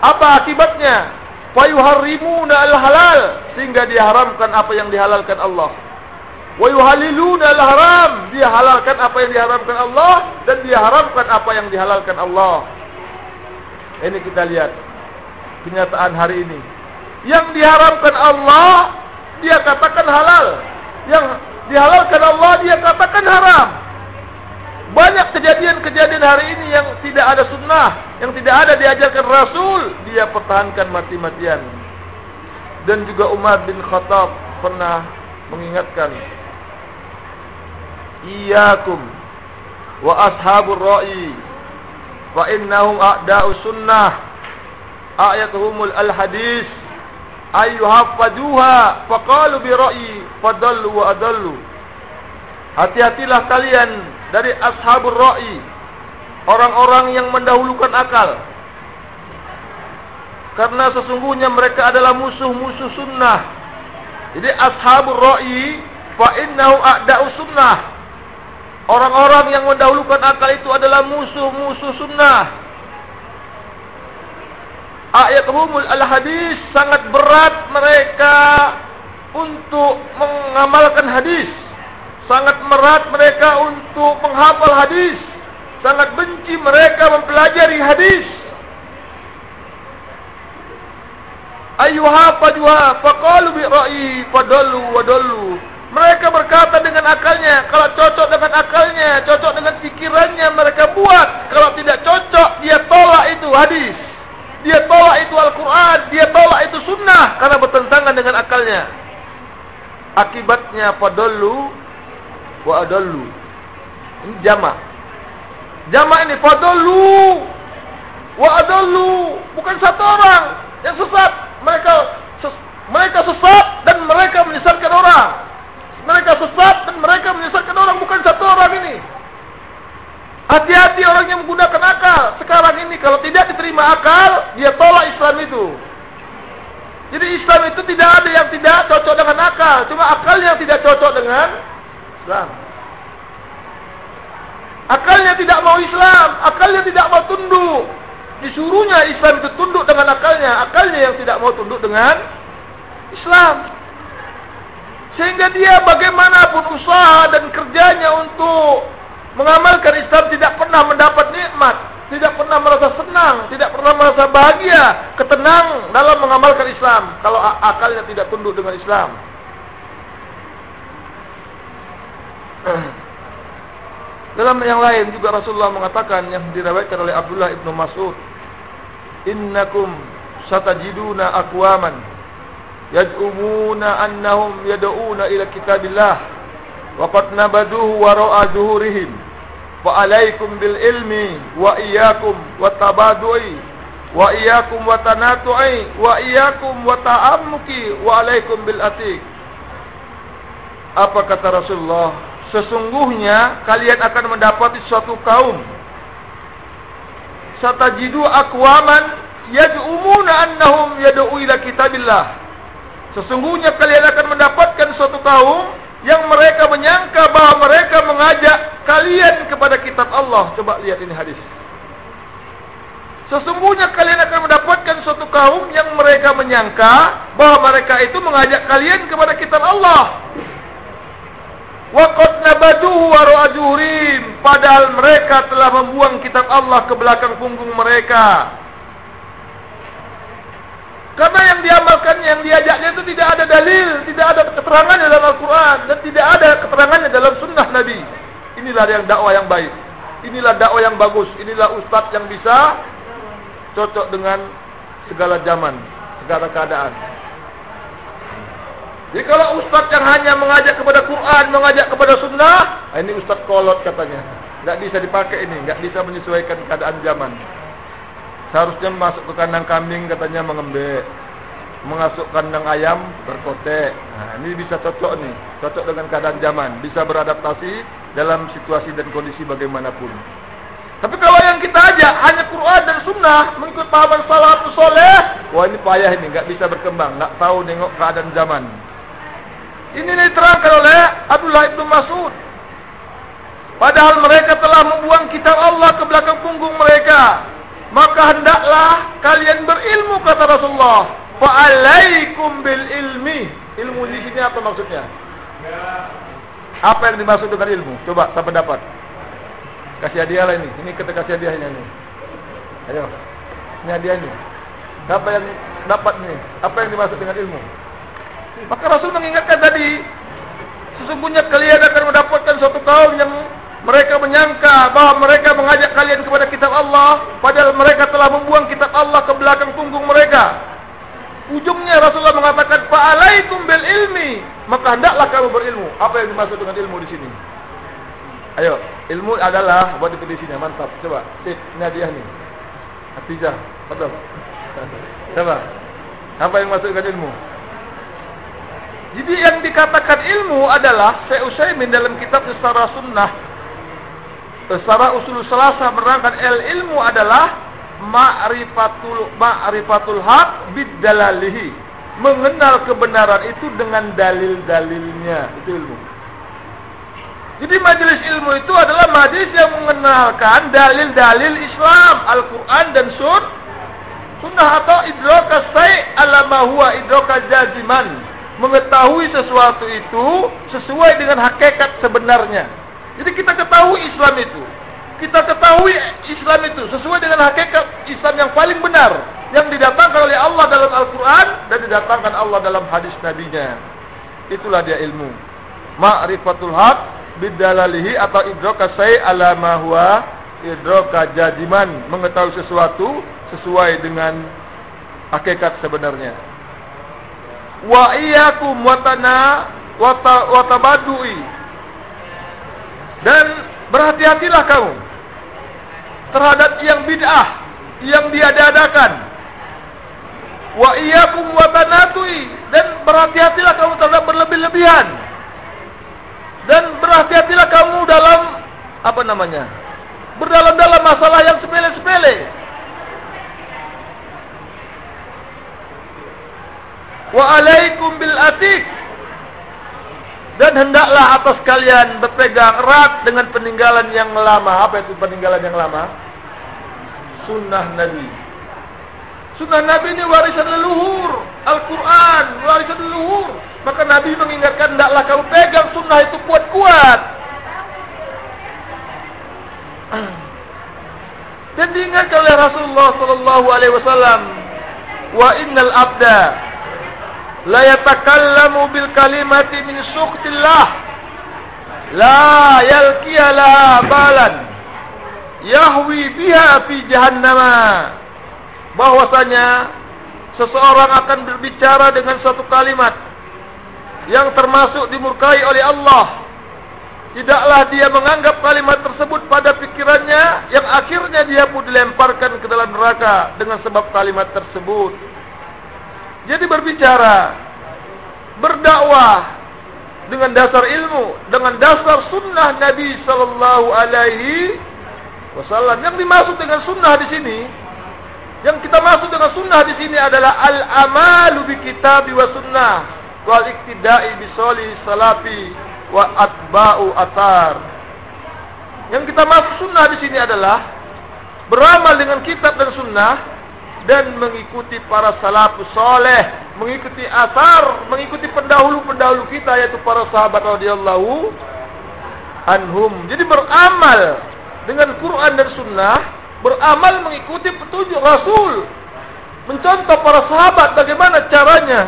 apa akibatnya. Fayuharrimuna al-halal sehingga diharamkan apa yang dihalalkan Allah. Wa yuhaliluna al-haram. Dia halalkan apa yang diharamkan Allah dan dia haramkan apa yang dihalalkan Allah. Ini kita lihat kenyataan hari ini. Yang diharamkan Allah dia katakan halal. Yang dihalalkan Allah dia katakan haram. Banyak kejadian-kejadian hari ini yang tidak ada sunnah, yang tidak ada diajarkan Rasul, dia pertahankan mati-matian. Dan juga Umar bin Khattab pernah mengingatkan Iyakum wa ashabur ra'i fa innahum a'da'u sunnah ayatuhumul al-hadis ayyuhafaduha faqalu bi ra'i fadallu wa adallu. Hati-hatilah kalian dari ashabur ra'i orang-orang yang mendahulukan akal. Karena sesungguhnya mereka adalah musuh-musuh sunnah. Jadi ashabur ra'i fa innahu a'da'u sunnah. Orang-orang yang mendahulukan akal itu adalah musuh-musuh sunnah. Ayat humul al-hadis sangat berat mereka untuk mengamalkan hadis. Sangat berat mereka untuk menghafal hadis. Sangat benci mereka mempelajari hadis. Ayuha fadwa faqalu bi ra'yi fadallu wa dallu. Mereka berkata dengan akalnya, kalau cocok dengan akalnya, cocok dengan pikirannya mereka buat. Kalau tidak cocok, dia tolak itu hadis. Dia tolak itu Al-Quran, dia tolak itu sunnah karena bertentangan dengan akalnya. Akibatnya fadallu wa adallu. Ini jamak. Jamak ini fadallu wa adallu, bukan satu orang yang sesat. Mereka ses mereka sesat dan mereka menyesatkan orang mereka sesat dan mereka menyesatkan orang bukan satu orang ini. Hati-hati orang yang menggunakan akal. Sekarang ini kalau tidak diterima akal, dia tolak Islam itu. Jadi Islam itu tidak ada yang tidak cocok dengan akal. Cuma akal yang tidak cocok dengan Islam. Akalnya tidak mau Islam. Akalnya tidak mau tunduk. Disuruhnya Islam itu tunduk dengan akalnya. Akalnya yang tidak mau tunduk dengan Islam. Sehingga dia bagaimanapun usaha dan kerjanya untuk mengamalkan Islam tidak pernah mendapat nikmat. Tidak pernah merasa senang. Tidak pernah merasa bahagia. Ketenang dalam mengamalkan Islam. Kalau akalnya tidak tunduk dengan Islam. Dalam yang lain juga Rasulullah mengatakan yang dirawatkan oleh Abdullah ibnu Mas'ud. Innakum satajiduna akwaman yad'umuna annahum yad'una ila kitabillah wa qad nabaduhu wara'a zuhurihim fa alaikum bil ilmi wa iyyakum wa tabadu'i wa iyyakum wa tanatu'i wa iyyakum wa ta'ammuki wa alaikum bil atiq. Apa kata Rasulullah? Sesungguhnya kalian akan mendapati suatu kaum. Satajidu aqwaman yad'umuna annahum yad'u ila kitabillah. Sesungguhnya kalian akan mendapatkan suatu kaum yang mereka menyangka bahawa mereka mengajak kalian kepada kitab Allah. Coba lihat ini hadis. Sesungguhnya kalian akan mendapatkan suatu kaum yang mereka menyangka bahawa mereka itu mengajak kalian kepada kitab Allah. Waqad nabaduhu waru'ajurim. Padahal mereka telah membuang kitab Allah ke belakang punggung mereka. Karena yang diamalkan, yang diajaknya itu tidak ada dalil, tidak ada keterangan dalam Al-Quran dan tidak ada keterangannya dalam Sunnah Nabi. Inilah yang dakwah yang baik. Inilah dakwah yang bagus. Inilah ustaz yang bisa cocok dengan segala zaman, segala keadaan. Jadi kalau ustaz yang hanya mengajak kepada Quran, mengajak kepada Sunnah, ah, ini ustaz kolot katanya. Tidak bisa dipakai ini, tidak bisa menyesuaikan keadaan zaman. Seharusnya masuk ke kandang kambing katanya mengembek. Masuk kandang ayam berkotek. Nah, ini bisa cocok nih. Cocok dengan keadaan zaman. Bisa beradaptasi dalam situasi dan kondisi bagaimanapun. Tapi kalau yang kita ajak hanya Quran dan Sunnah. Mengikut pahaman salatu soleh. Wah ini payah ini. nggak bisa berkembang. nggak tahu nengok keadaan zaman. Ini diterangkan oleh Abdullah Ibn Mas'ud. Padahal mereka telah membuang kitab Allah ke belakang punggung mereka maka hendaklah kalian berilmu kata Rasulullah fa alaikum bil ilmi ilmu di sini apa maksudnya Apa yang dimaksud dengan ilmu? Coba tak pendapat. Kasih hadiah lah ini. Ini kita kasih hadiahnya ini. Ayo. Ini hadiahnya. Siapa yang dapat ini? Apa yang dimaksud dengan ilmu? Maka Rasul mengingatkan tadi. Sesungguhnya kalian akan mendapatkan suatu kaum yang mereka menyangka bahawa mereka mengajak kalian kepada kitab Allah. Padahal mereka telah membuang kitab Allah ke belakang punggung mereka. Ujungnya Rasulullah mengatakan fa'alaikum bil ilmi, maka hendaklah kamu berilmu. Apa yang dimaksud dengan ilmu di sini? Ayo, ilmu adalah buat di sini mantap. Coba, sip, ini hadiah nih. Hafizah, betul. Coba. Apa yang dengan ilmu? Jadi yang dikatakan ilmu adalah Syekh Utsaimin dalam kitab Secara Sunnah Secara Usul Selasa menerangkan el ilmu adalah ma'rifatul ma'rifatul haq biddalalihi mengenal kebenaran itu dengan dalil-dalilnya. Itu ilmu. Jadi majelis ilmu itu adalah majelis yang mengenalkan dalil-dalil Islam Al-Quran dan Sun sunnah atau idroka say alama huwa idroka jaziman. Mengetahui sesuatu itu sesuai dengan hakikat sebenarnya jadi kita ketahui Islam itu kita ketahui Islam itu sesuai dengan hakikat Islam yang paling benar yang didatangkan oleh Allah dalam Al-Quran dan didatangkan Allah dalam hadis Nabi-Nya. Itulah dia ilmu. Ma'rifatul haq bidalalihi atau idroka say ala ma huwa jaziman mengetahui sesuatu sesuai dengan hakikat sebenarnya. Wa iyyakum watana wa tabadui dan berhati-hatilah kamu terhadap yang bid'ah yang diadakan. Wa iyyakum wa tanatui dan berhati-hatilah kamu terhadap berlebih-lebihan. Dan berhati-hatilah kamu dalam apa namanya? Berdalam-dalam masalah yang sepele-sepele. Wa alaikum bil atik dan hendaklah atas kalian berpegang erat dengan peninggalan yang lama. Apa itu peninggalan yang lama? Sunnah Nabi. Sunnah Nabi ini warisan leluhur. Al-Quran, warisan leluhur. Maka Nabi mengingatkan, hendaklah kamu pegang sunnah itu kuat-kuat. Dan diingatkan oleh Rasulullah Wasallam, wa innal abda la yatakallamu bil kalimati min suqtillah. La yalqiya la balan. Yahwi biha fi jahannama. Bahwasanya seseorang akan berbicara dengan satu kalimat yang termasuk dimurkai oleh Allah. Tidaklah dia menganggap kalimat tersebut pada pikirannya yang akhirnya dia pun dilemparkan ke dalam neraka dengan sebab kalimat tersebut jadi berbicara, berdakwah dengan dasar ilmu, dengan dasar sunnah Nabi Sallallahu Alaihi Wasallam. Yang dimaksud dengan sunnah di sini, yang kita maksud dengan sunnah di sini adalah al amalu bi kitab wa sunnah wal iktidai bi soli salafi wa atba'u athar. Yang kita maksud sunnah di sini adalah beramal dengan kitab dan sunnah dan mengikuti para salafus soleh, mengikuti asar, mengikuti pendahulu-pendahulu kita yaitu para sahabat radhiyallahu anhum. Jadi beramal dengan Quran dan Sunnah, beramal mengikuti petunjuk Rasul, mencontoh para sahabat bagaimana caranya?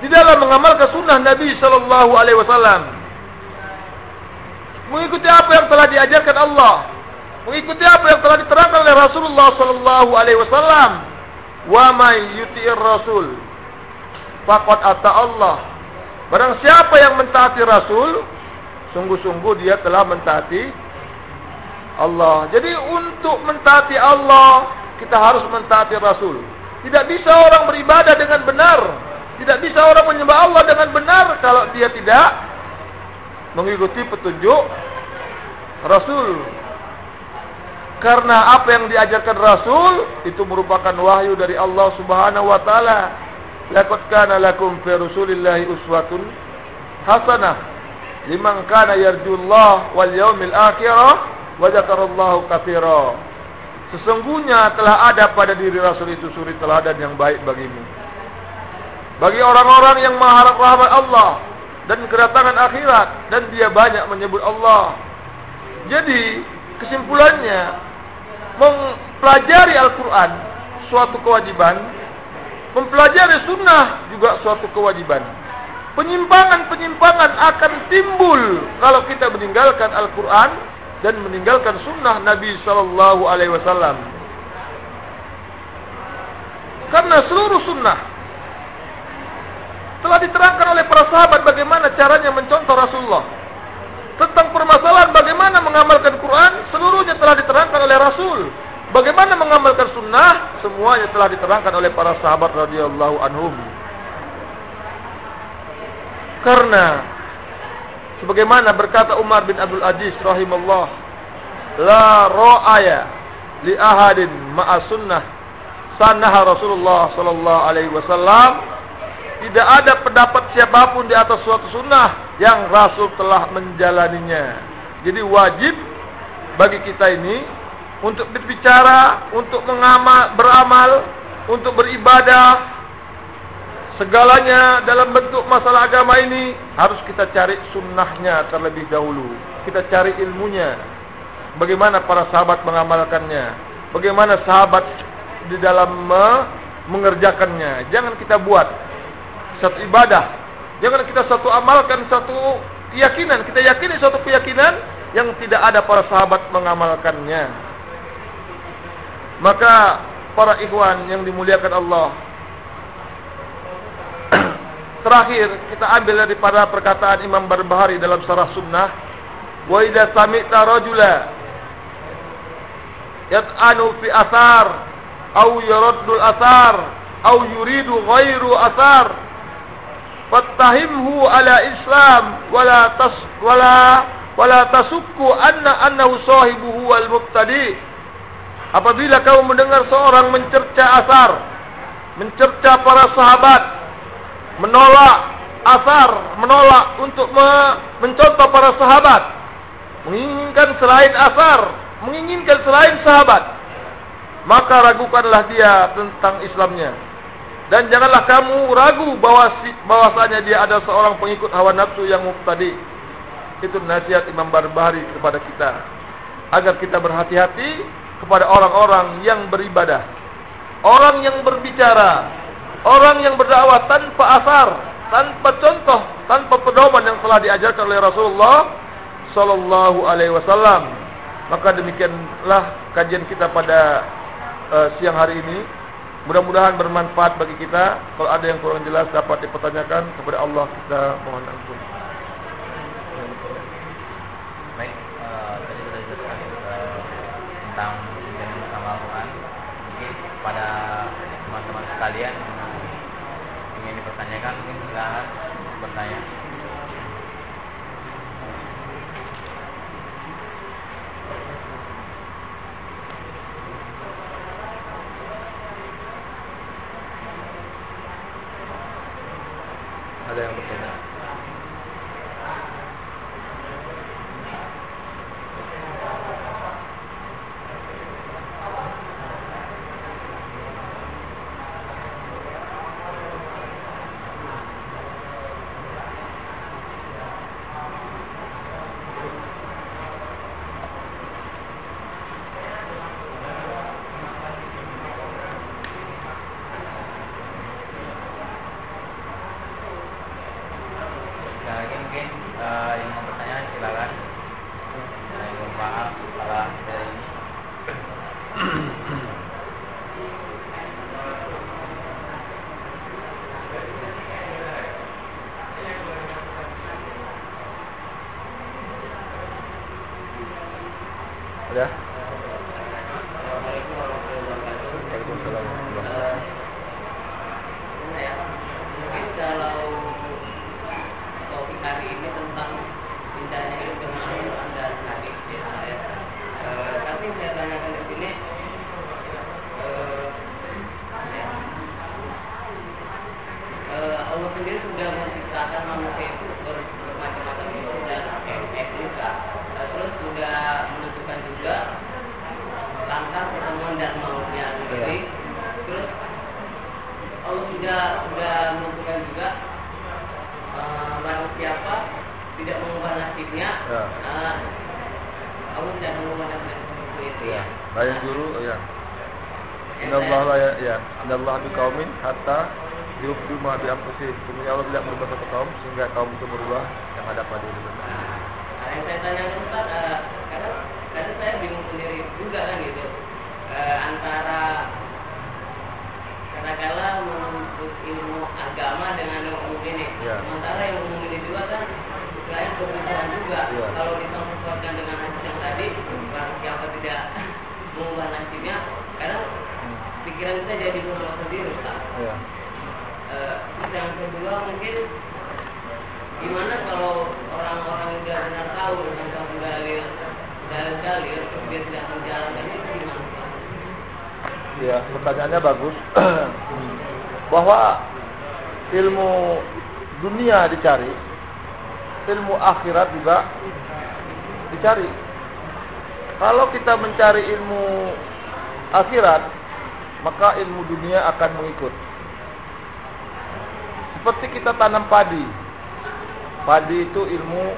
Di dalam mengamalkan Sunnah Nabi Sallallahu Alaihi Wasallam, mengikuti apa yang telah diajarkan Allah mengikuti apa yang telah diterangkan oleh Rasulullah sallallahu alaihi wasallam. Wa may yuti'ir rasul faqad ata Allah. Barang siapa yang mentaati rasul sungguh-sungguh dia telah mentaati Allah. Jadi untuk mentaati Allah kita harus mentaati rasul. Tidak bisa orang beribadah dengan benar. Tidak bisa orang menyembah Allah dengan benar kalau dia tidak mengikuti petunjuk rasul karena apa yang diajarkan Rasul itu merupakan wahyu dari Allah Subhanahu wa taala. Laqad kana lakum fi Rasulillahi uswatun hasanah liman kana yarjullah wal yaumil akhir wa dzakarallaha katsira. Sesungguhnya telah ada pada diri Rasul itu suri teladan yang baik bagimu. Bagi orang-orang yang mengharap rahmat Allah dan kedatangan akhirat dan dia banyak menyebut Allah. Jadi kesimpulannya mempelajari Al-Quran suatu kewajiban, mempelajari sunnah juga suatu kewajiban. Penyimpangan-penyimpangan akan timbul kalau kita meninggalkan Al-Quran dan meninggalkan sunnah Nabi Sallallahu Alaihi Wasallam. Karena seluruh sunnah telah diterangkan oleh para sahabat bagaimana caranya mencontoh Rasulullah. Tentang permasalahan bagaimana mengamalkan Quran, seluruhnya telah diterangkan oleh Rasul. Bagaimana mengamalkan sunnah, semuanya telah diterangkan oleh para sahabat radhiyallahu anhum. Karena sebagaimana berkata Umar bin Abdul Aziz rahimallah, la ra'aya li ahadin ma'a sunnah sanah Rasulullah sallallahu alaihi wasallam tidak ada pendapat siapapun di atas suatu sunnah yang Rasul telah menjalaninya. Jadi wajib bagi kita ini untuk berbicara, untuk mengamal, beramal, untuk beribadah, segalanya dalam bentuk masalah agama ini harus kita cari sunnahnya terlebih dahulu. Kita cari ilmunya. Bagaimana para sahabat mengamalkannya? Bagaimana sahabat di dalam mengerjakannya? Jangan kita buat satu ibadah. Jangan kita satu amalkan satu keyakinan. Kita yakini satu keyakinan yang tidak ada para sahabat mengamalkannya. Maka para ikhwan yang dimuliakan Allah. Terakhir kita ambil daripada perkataan Imam Barbahari dalam Sarah Sunnah. Wa idza sami'ta rajula yat'anu fi athar au yuraddu al-athar au yuridu ghairu athar fattahimhu ala islam wala tas wala wala tasukku anna annahu sahibuhu wal mubtadi apabila kamu mendengar seorang mencerca asar mencerca para sahabat menolak asar menolak untuk me mencontoh para sahabat menginginkan selain asar menginginkan selain sahabat maka ragukanlah dia tentang Islamnya dan janganlah kamu ragu bahawa bahwasanya dia ada seorang pengikut hawa nafsu yang mubtadi. Itu nasihat Imam Barbahari kepada kita. Agar kita berhati-hati kepada orang-orang yang beribadah. Orang yang berbicara. Orang yang berdakwah tanpa asar. Tanpa contoh. Tanpa pedoman yang telah diajarkan oleh Rasulullah Sallallahu Alaihi Wasallam. Maka demikianlah kajian kita pada uh, siang hari ini. Mudah-mudahan bermanfaat bagi kita. Kalau ada yang kurang jelas dapat dipertanyakan kepada Allah kita mohon ampun. Baik, uh, tadi sudah dijelaskan uh, tentang yang bersama Al-Quran. Mungkin pada teman-teman sekalian ingin dipertanyakan, mungkin silahkan bertanya. Allah tidak sudah menentukan juga eh, barang siapa tidak mengubah nasibnya ya. uh, Allah tidak mengubah nasibnya itu ya. ya. Layak guru ya. ya Inna Allah la ya. Inna Allah bi kaumin hatta yufi ma bi anfusih. Sungguhnya Allah tidak merubah satu kaum sehingga kaum itu merubah yang ada pada diri mereka. Nah, yang saya tanyakan Ustaz, uh, eh, kadang karena saya bingung sendiri juga kan gitu. Uh, antara kadang-kala menuntut ilmu agama dengan ilmu ini. Ya. Sementara yang umum ini juga kan selain kebutuhan juga. Ya. Kalau disangkutkan dengan hadis yang tadi, barang siapa tidak mengubah nasibnya, kadang Hmm. pikiran kita jadi berubah sendiri Ustaz. Ya. Terus yang kedua mungkin gimana kalau orang-orang yang sudah benar tahu tentang dalil dalil dalil dia tidak menjalankan itu? Ya, pertanyaannya bagus. Bahwa ilmu dunia dicari, ilmu akhirat juga dicari. Kalau kita mencari ilmu akhirat, maka ilmu dunia akan mengikut. Seperti kita tanam padi. Padi itu ilmu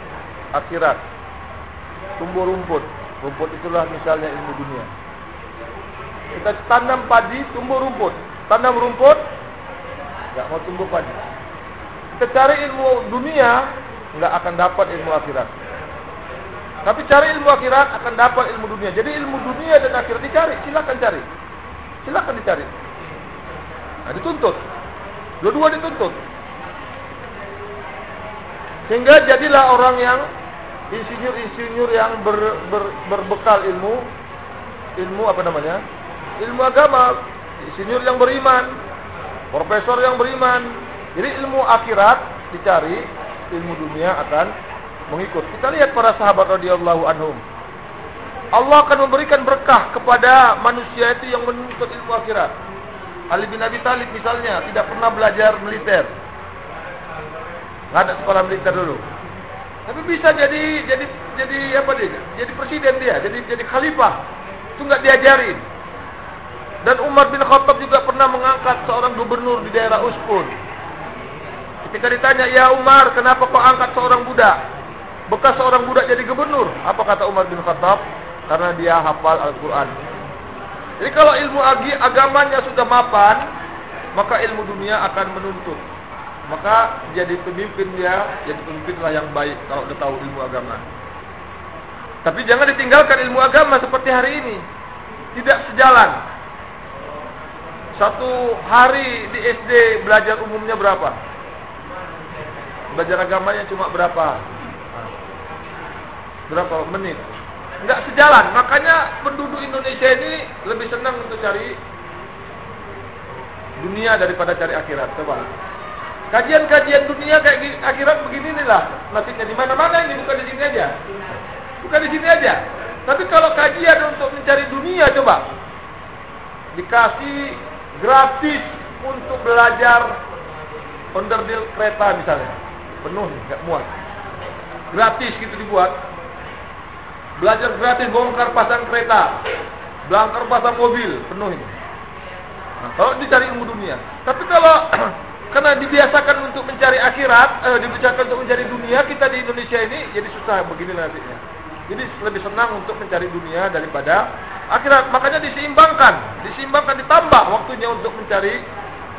akhirat. Tumbuh rumput. Rumput itulah misalnya ilmu dunia. Kita tanam padi, tumbuh rumput. Tanam rumput, nggak mau tumbuh padi. Kita cari ilmu dunia, nggak akan dapat ilmu akhirat. Tapi cari ilmu akhirat akan dapat ilmu dunia. Jadi ilmu dunia dan akhirat dicari, silakan cari. Silakan dicari. Nah, dituntut. Dua-dua dituntut. Sehingga jadilah orang yang insinyur-insinyur yang ber, ber, berbekal ilmu ilmu apa namanya? Ilmu agama, insinyur yang beriman, profesor yang beriman. Jadi ilmu akhirat dicari, ilmu dunia akan mengikut. Kita lihat para sahabat radhiyallahu anhum. Allah akan memberikan berkah kepada manusia itu yang menuntut ilmu akhirat. Ali bin Abi Thalib misalnya tidak pernah belajar militer. Enggak ada sekolah militer dulu. Tapi bisa jadi jadi jadi apa dia? Jadi presiden dia, jadi jadi khalifah. Itu enggak diajarin. Dan Umar bin Khattab juga pernah mengangkat seorang gubernur di daerah Uspun. Ketika ditanya, "Ya Umar, kenapa kau angkat seorang budak?" Bekas seorang budak jadi gubernur. Apa kata Umar bin Khattab? Karena dia hafal Al-Quran. Jadi kalau ilmu agi agamanya sudah mapan, maka ilmu dunia akan menuntut. Maka jadi pemimpin dia, jadi pemimpinlah yang baik kalau dia tahu ilmu agama. Tapi jangan ditinggalkan ilmu agama seperti hari ini. Tidak sejalan. Satu hari di SD belajar umumnya berapa? Belajar agamanya cuma berapa? Berapa menit? Enggak sejalan. Makanya penduduk Indonesia ini lebih senang untuk cari dunia daripada cari akhirat. Coba. Kajian-kajian dunia kayak gini, akhirat begini nih lah. Nasibnya di mana-mana ini bukan di sini aja. Bukan di sini aja. Tapi kalau kajian untuk mencari dunia coba. Dikasih gratis untuk belajar onderdil kereta misalnya. Penuh nih, enggak muat. Gratis gitu dibuat. Belajar gratis bongkar pasang kereta. Bongkar pasang mobil, penuh ini. Nah, kalau dicari ilmu dunia. Tapi kalau karena dibiasakan untuk mencari akhirat, eh, dibiasakan untuk mencari dunia, kita di Indonesia ini jadi susah begini nantinya. Jadi lebih senang untuk mencari dunia daripada akhirat. Makanya diseimbangkan, diseimbangkan ditambah waktunya untuk mencari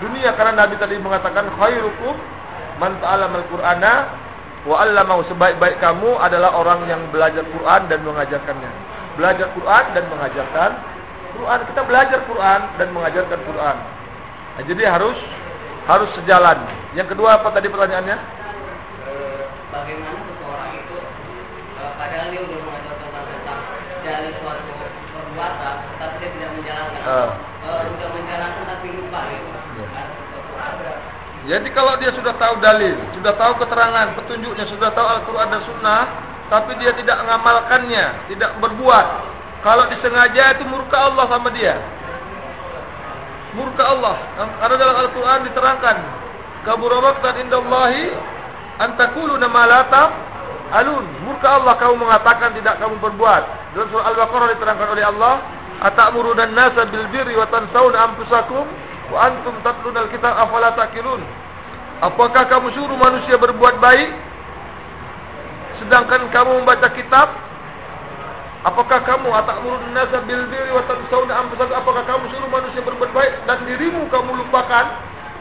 dunia karena Nabi tadi mengatakan khairukum man ta'allama al-Qur'ana wa 'allamahu sebaik-baik kamu adalah orang yang belajar Quran dan mengajarkannya. Belajar Quran dan mengajarkan Quran. Kita belajar Quran dan mengajarkan Quran. Nah, jadi harus harus sejalan. Yang kedua apa tadi pertanyaannya? Eh, bagaimana seseorang itu eh, padahal dia dari suatu perbuatan tapi dia tidak menjalankan Ah. Eh, sudah menjalankan tapi lupa gitu Ya. Sesuatu ada Jadi kalau dia sudah tahu dalil, sudah tahu keterangan, petunjuknya, sudah tahu Al-Quran dan Sunnah, tapi dia tidak mengamalkannya, tidak berbuat. Kalau disengaja itu murka Allah sama dia. Murka Allah. Karena dalam Al-Quran diterangkan, Kaburawaktan indallahi antakulu nama latam alun. Murka Allah kamu mengatakan tidak kamu berbuat. Dalam surah Al-Baqarah diterangkan oleh Allah, Atamuru dan nasa bil birri wa tansawna anfusakum wa antum tatluna al-kitab afala taqilun. Apakah kamu suruh manusia berbuat baik sedangkan kamu membaca kitab? Apakah kamu atakmurun nasa bil birri wa tansawna anfusakum? Apakah kamu suruh manusia berbuat baik dan dirimu kamu lupakan?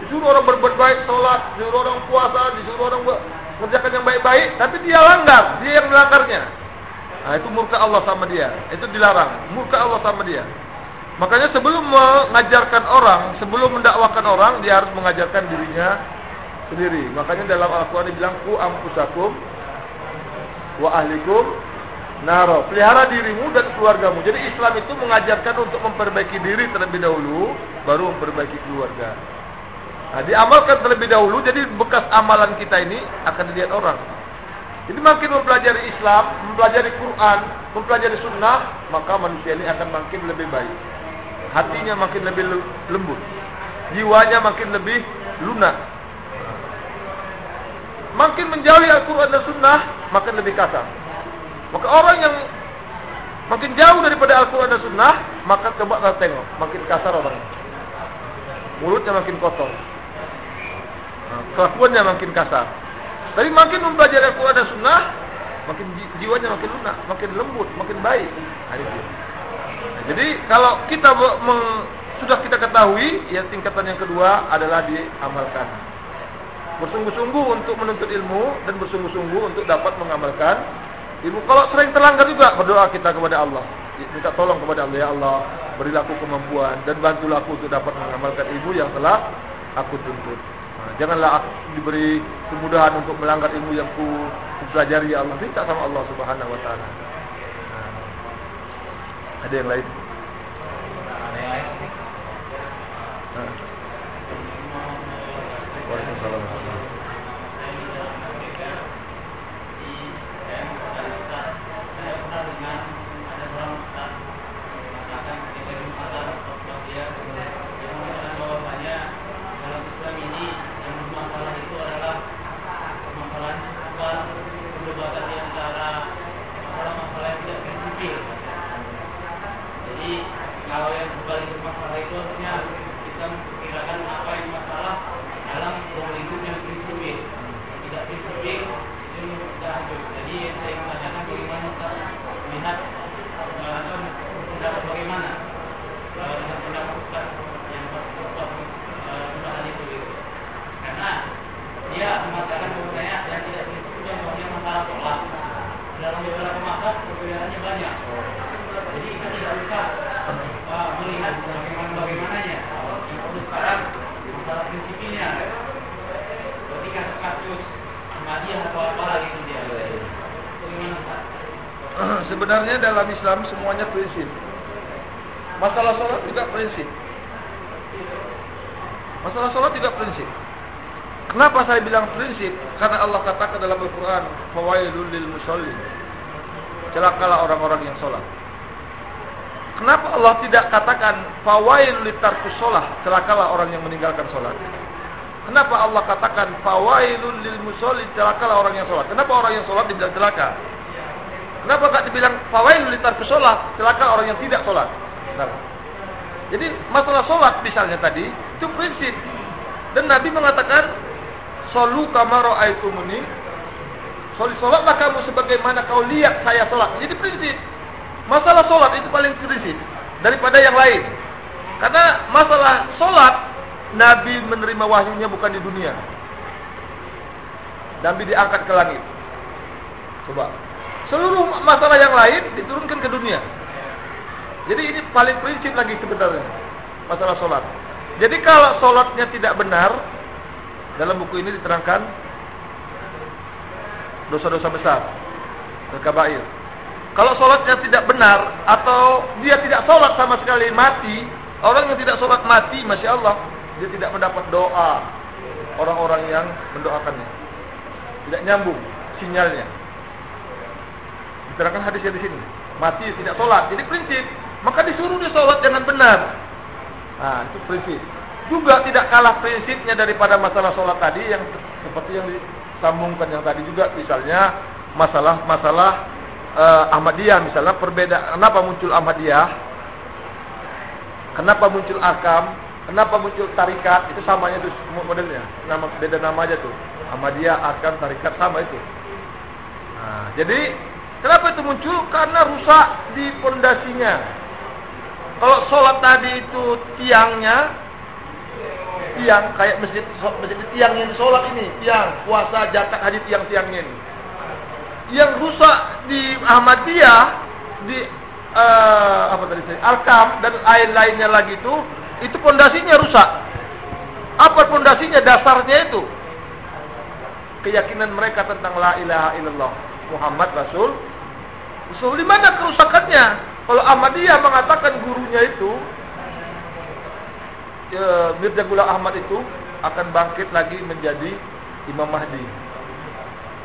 Disuruh orang berbuat baik, salat, disuruh orang puasa, disuruh orang mengerjakan yang baik-baik, tapi dia langgar, dia yang melanggarnya. Nah, itu murka Allah sama dia. Itu dilarang. Murka Allah sama dia. Makanya sebelum mengajarkan orang, sebelum mendakwakan orang, dia harus mengajarkan dirinya sendiri. Makanya dalam Al-Quran dibilang ku ampusakum wa ahlikum naro. Pelihara dirimu dan keluargamu. Jadi Islam itu mengajarkan untuk memperbaiki diri terlebih dahulu, baru memperbaiki keluarga. Nah, diamalkan terlebih dahulu, jadi bekas amalan kita ini akan dilihat orang. Jadi makin mempelajari Islam, mempelajari Quran, mempelajari Sunnah, maka manusia ini akan makin lebih baik. Hatinya makin lebih lembut, jiwanya makin lebih lunak. Makin menjauhi Al-Quran dan Sunnah, makin lebih kasar. Maka orang yang makin jauh daripada Al-Quran dan Sunnah, maka coba kita tengok, makin kasar orang. Mulutnya makin kotor. Kelakuannya makin kasar. Tapi makin mempelajari Al-Quran dan Sunnah, makin jiwanya makin lunak, makin lembut, makin baik. Nah, jadi kalau kita sudah kita ketahui, ya tingkatan yang kedua adalah diamalkan. Bersungguh-sungguh untuk menuntut ilmu dan bersungguh-sungguh untuk dapat mengamalkan ilmu. Kalau sering terlanggar juga berdoa kita kepada Allah, minta tolong kepada Allah ya Allah, berilah aku kemampuan dan bantulah aku untuk dapat mengamalkan ilmu yang telah aku tuntut. Janganlah aku diberi kemudahan untuk melanggar ilmu yang ku pelajari ya Allah. Minta sama Allah Subhanahu wa taala. Ada yang lain? Ada yang lain? Waalaikumsalam. sebenarnya dalam Islam semuanya prinsip. Masalah sholat juga prinsip. Masalah sholat juga prinsip. Kenapa saya bilang prinsip? Karena Allah katakan dalam Al-Quran, Fawailul lil musallin. Celakalah orang-orang yang sholat. Kenapa Allah tidak katakan fawail litarkus sholat? Celakalah orang yang meninggalkan sholat. Kenapa Allah katakan fawailul lil musallin? Celakalah orang yang sholat. Kenapa orang yang sholat dibilang celaka? Kenapa tak dibilang fawail litar ke sholat? Celaka orang yang tidak sholat. Kenapa? Jadi masalah sholat misalnya tadi itu prinsip. Dan Nabi mengatakan solu kamaro aitumuni. Soli sholatlah kamu sebagaimana kau lihat saya sholat. Jadi prinsip. Masalah sholat itu paling prinsip daripada yang lain. Karena masalah sholat Nabi menerima wahyunya bukan di dunia. Nabi diangkat ke langit. Coba Seluruh masalah yang lain diturunkan ke dunia. Jadi ini paling prinsip lagi sebenarnya. Masalah solat. Jadi kalau solatnya tidak benar, dalam buku ini diterangkan dosa-dosa besar. Terkabair. Kalau solatnya tidak benar, atau dia tidak solat sama sekali mati, orang yang tidak solat mati, Masya Allah, dia tidak mendapat doa orang-orang yang mendoakannya. Tidak nyambung sinyalnya. Diterangkan hadisnya di sini. Mati tidak sholat. Jadi prinsip. Maka disuruh dia sholat dengan benar. Nah, itu prinsip. Juga tidak kalah prinsipnya daripada masalah sholat tadi yang seperti yang disambungkan yang tadi juga. Misalnya masalah-masalah uh, Ahmadiyah. Misalnya perbedaan. Kenapa muncul Ahmadiyah? Kenapa muncul Akam? Kenapa muncul tarikat? Itu samanya itu modelnya. Nama beda nama aja tuh. Ahmadiyah, Arkam, tarikat sama itu. Nah, jadi kenapa itu muncul? Karena rusak di pondasinya. Kalau sholat tadi itu tiangnya, tiang kayak masjid masjid tiang yang sholat ini, tiang puasa zakat haji tiang-tiangnya ini. Yang rusak di Ahmadiyah di uh, apa tadi saya Alkam dan lain-lainnya lagi itu itu pondasinya rusak. Apa pondasinya dasarnya itu? Keyakinan mereka tentang la ilaha illallah Muhammad Rasul. So, di mana kerusakannya? Kalau Ahmadiyah mengatakan gurunya itu Mirza Gula Ahmad itu akan bangkit lagi menjadi Imam Mahdi.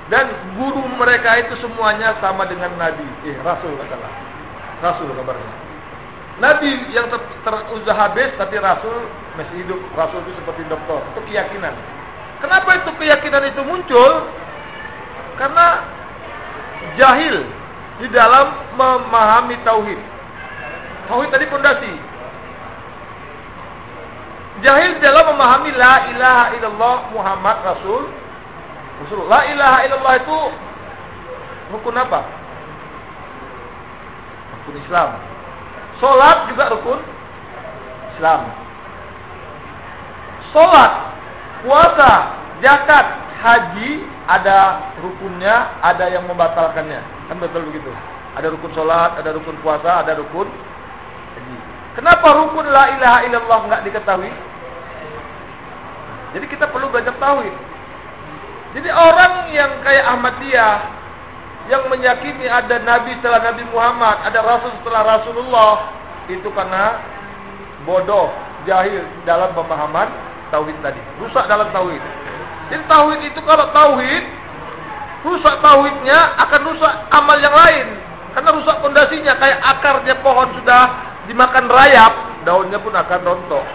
Dan guru mereka itu semuanya sama dengan Nabi. Eh, Rasul katalah. Rasul kabarnya. Nabi yang ter, terusaha habis tapi Rasul masih hidup. Rasul itu seperti dokter. Itu keyakinan. Kenapa itu keyakinan itu muncul? Karena jahil di dalam memahami tauhid. Tauhid tadi pondasi. Jahil dalam memahami la ilaha illallah Muhammad Rasul. Rasul. La ilaha illallah itu rukun apa? Rukun Islam. Solat juga rukun Islam. Solat, puasa, zakat, haji ada rukunnya, ada yang membatalkannya. Kan betul begitu. Ada rukun solat, ada rukun puasa, ada rukun haji. Kenapa rukun la ilaha illallah enggak diketahui? Jadi kita perlu belajar tauhid. Jadi orang yang kayak Ahmadiyah yang meyakini ada nabi setelah Nabi Muhammad, ada rasul setelah Rasulullah, itu karena bodoh, jahil dalam pemahaman tauhid tadi. Rusak dalam tauhid. Jadi tauhid itu kalau tauhid rusak tauhidnya akan rusak amal yang lain. Karena rusak pondasinya kayak akarnya pohon sudah dimakan rayap, daunnya pun akan rontok.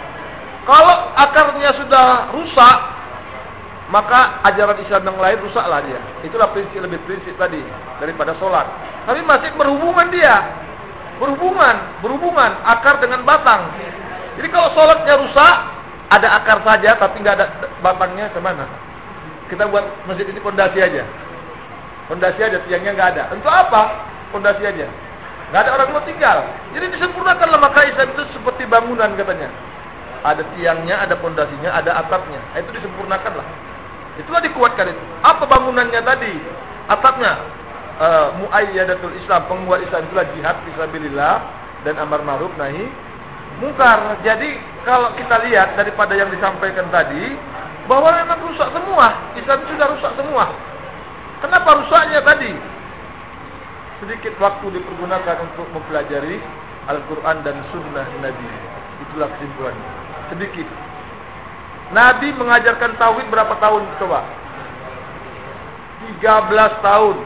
Kalau akarnya sudah rusak, maka ajaran Islam yang lain rusaklah dia. Itulah prinsip lebih prinsip tadi daripada solat. Tapi masih berhubungan dia, berhubungan, berhubungan akar dengan batang. Jadi kalau solatnya rusak, ada akar saja tapi nggak ada batangnya ke mana? Kita buat masjid ini pondasi aja, pondasi aja tiangnya nggak ada. Untuk apa? Pondasi aja. Nggak ada orang mau tinggal. Jadi disempurnakanlah maka Islam itu seperti bangunan katanya. Ada tiangnya, ada pondasinya, ada atapnya. Itu disempurnakanlah. Itulah dikuatkan itu. Apa bangunannya tadi? Atapnya uh, muayyadatul Islam, penguat Islam itulah jihad fisabilillah dan amar ma'ruf nahi mungkar. Jadi kalau kita lihat daripada yang disampaikan tadi bahwa memang rusak semua, Islam sudah rusak semua. Kenapa rusaknya tadi? Sedikit waktu dipergunakan untuk mempelajari Al-Quran dan Sunnah Nabi. Itulah kesimpulannya. Sedikit. Nabi mengajarkan tauhid berapa tahun coba? 13 tahun.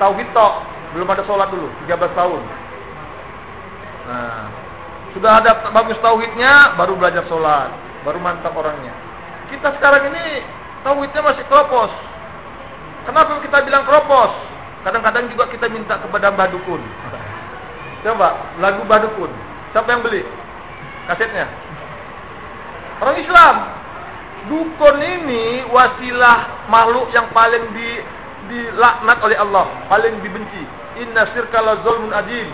Tauhid tok, belum ada sholat dulu, 13 tahun. Nah, sudah ada bagus tauhidnya, baru belajar sholat, baru mantap orangnya. Kita sekarang ini tauhidnya masih kropos. Kenapa kita bilang kropos? Kadang-kadang juga kita minta kepada Mbah Dukun. Coba, lagu Mbah Dukun. Siapa yang beli? Kasetnya? Orang Islam. Dukun ini wasilah makhluk yang paling di dilaknat oleh Allah, paling dibenci. Inna syirka la zulmun adim.